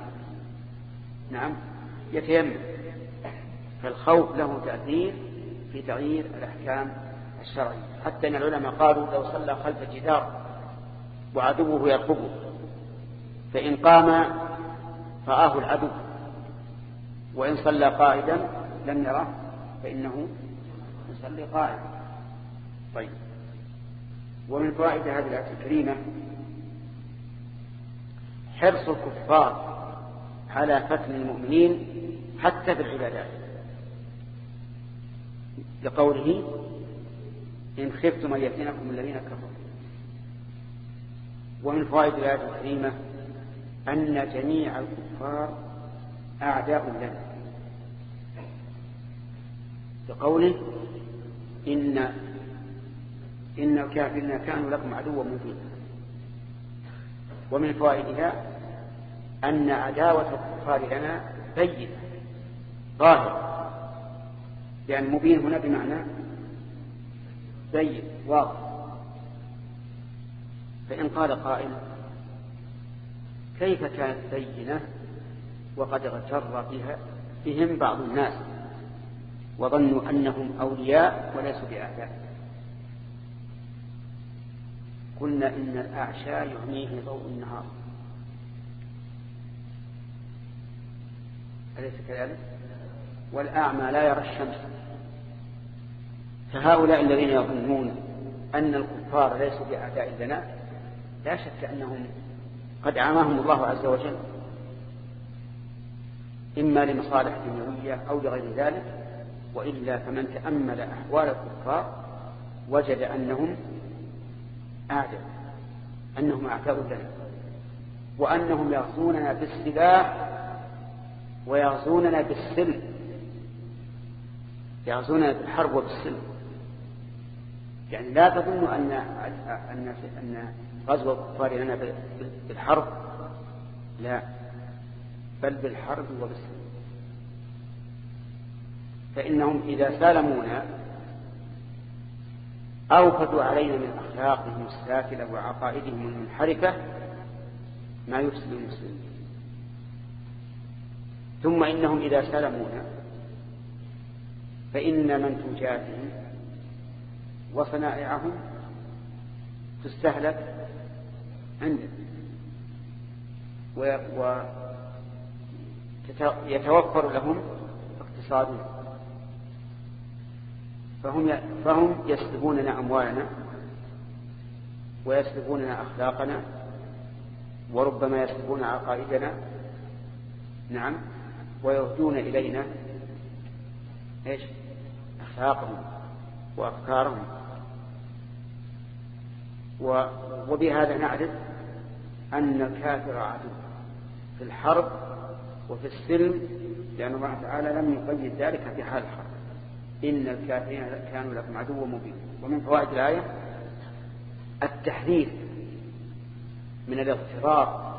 نعم يتيمم فالخوف له تأثير في تغيير الأحكام الشرعية. حتى أن العلماء قالوا لو صلى خلف الجدار وعدوه يرقبه فإن قام رآه العدو وإن صلى قائدا لم يراه فإنه يصلي قائدا طيب. ومن فوائد هذه الآية الكريمة حرص الكفار على فتن المؤمنين حتى في العبادات لقوله إن خفتم أن يفتنكم الذين كفروا. ومن فوائد الآية الكريمة أن جميع الكفار أعداء لنا. بقوله إن إن الكافرين كانوا لكم عدوا مبينا. ومن فوائدها أن عداوة الكفار لنا بينة ظاهرة. لأن مبين هنا بمعنى بين واضح. فإن قال قائل كيف كانت بينة وقد اغتر بها بهم بعض الناس وظنوا أنهم أولياء وليسوا بأعداء. قلنا إن الأعشى يعنيه ضوء النهار. أليس كذلك؟ والأعمى لا يرى الشمس. فهؤلاء الذين يظنون أن الكفار ليسوا بأعداء لنا لا شك أنهم قد عامهم الله عز وجل. إما لمصالح دنيوية أو لغير ذلك وإلا فمن تأمل أحوال الكفار وجد أنهم أعداء أنهم أعداء لنا وأنهم يغزوننا بالسلاح ويغزوننا بالسلم يغزوننا بالحرب وبالسلم. يعني لا تظنوا أن أن أن غزو الكفار لنا بالحرب لا بل بالحرب وبالسلم. فإنهم إذا سالمونا أوفدوا علينا من أخلاقهم السافلة وعقائدهم المنحرفة ما يفسد المسلمين. ثم إنهم إذا سلمونا فإن منتوجاتهم وصنائعهم تستهلك عندنا ويتوفر لهم اقتصادهم. فهم فهم يسلبوننا أموالنا ويسلبوننا أخلاقنا وربما يسلبون عقائدنا نعم ويهدون إلينا إيش؟ أخلاقهم وأفكارهم. وبهذا نعرف أن الكافر عدو في الحرب وفي السلم لأن الله تعالى لم يقيد ذلك في حال الحرب. إن الكافرين كانوا لكم عدوا مبين. ومن فوائد الآية التحذير من الاغترار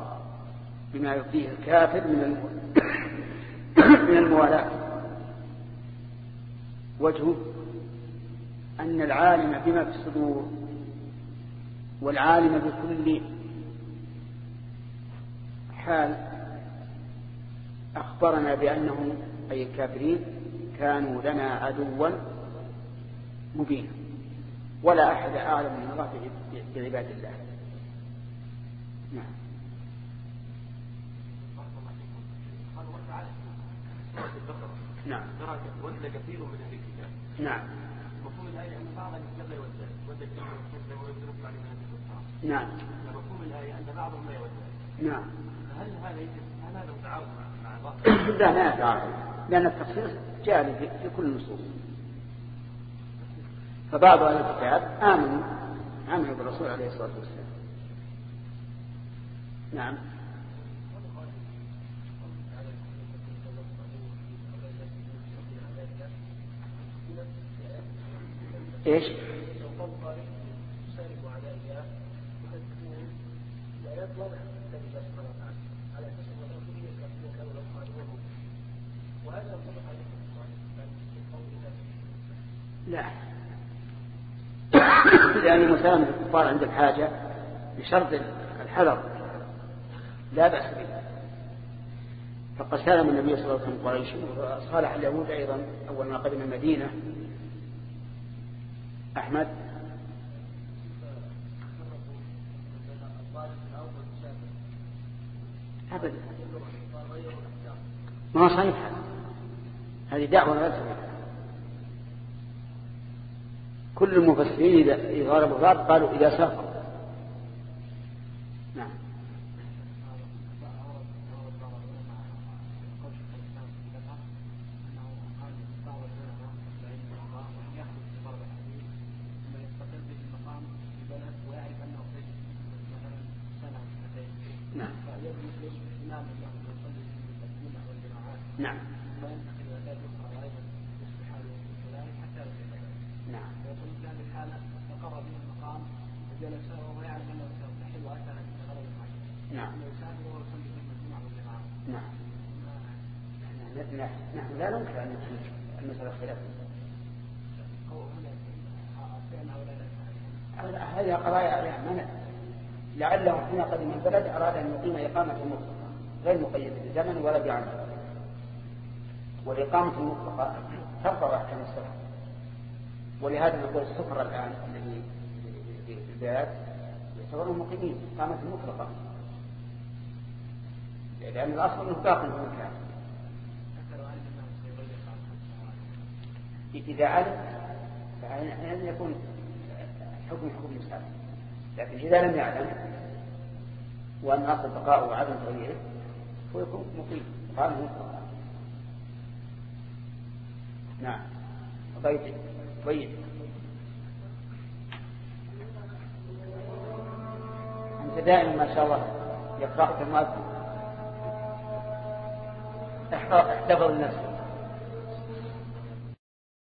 بما يفيه الكافر من من الموالاة. وجهه أن العالم بما في الصدور والعالم بكل حال أخبرنا بأنهم أي الكافرين كانوا لنا عدوا مبينا. ولا أحد أعلم من الله بعباد الله. نعم. نعم. ود كثير من أهل الكتاب نعم. مفهوم الايه ان بعض الكتاب لا يود ود كثير من وينزلكم عن من نعم. مفهوم الايه ان بعضهم لا يود نعم. هل هذا هل هذا متعارض مع بعض؟ لا لا يتعارض لأن التخصيص جاري في كل النصوص فبعض أهل الكتاب آمنوا آمنوا بالرسول عليه الصلاة والسلام. نعم. إيش؟ لا. لأن مسالمة الكفار عند الحاجة بشرط الحذر. لا بأس به. فقد سالم النبي صلى الله عليه وسلم قريش وصالح اليهود أيضا أول ما قدم المدينة. أحمد. أبدا. ما صحيح. هذه دعوة لا كل المفسرين إذا غاربوا الغاب قالوا إذا سافر نعم نعم نعم ثم ينتقل إلى بلاد أخرى وأيضا يصبح حاله كذلك حتى لا يتغير نعم ويقول في هذه الحاله استقر به المقام وجلس وهو يعلم انه سيرتحل واتى ان يتغرب المعين نعم انه يسافر ويصلي في المجموعه والجماعه نعم نحن نحن لا ننكر أن المسألة خلاف أو هنا فعل هؤلاء لا يفعلون هذه قضايا يعني ما ن- لعله حين قدم البلد أراد أن يقيم إقامة مطلقة غير مقيدة بزمن ولا بعمل. والإقامة المطلقة ترفع أحكام السفر ولهذا نقول السفر الآن الذي في البلاد يعتبرون مقيمين إقامة مطلقة. لأن الأصل أنه باق في المكان. إذا علم فأحيانا يكون حكم حكم المسافر؟ لكن إذا لم يعلم وأن أصل بقاؤه وعدم تغييره هو يكون مقيم قال نعم. بيت بيت أنت دائما ما شاء الله يقرأك المؤذن. احتفظ لنفسك.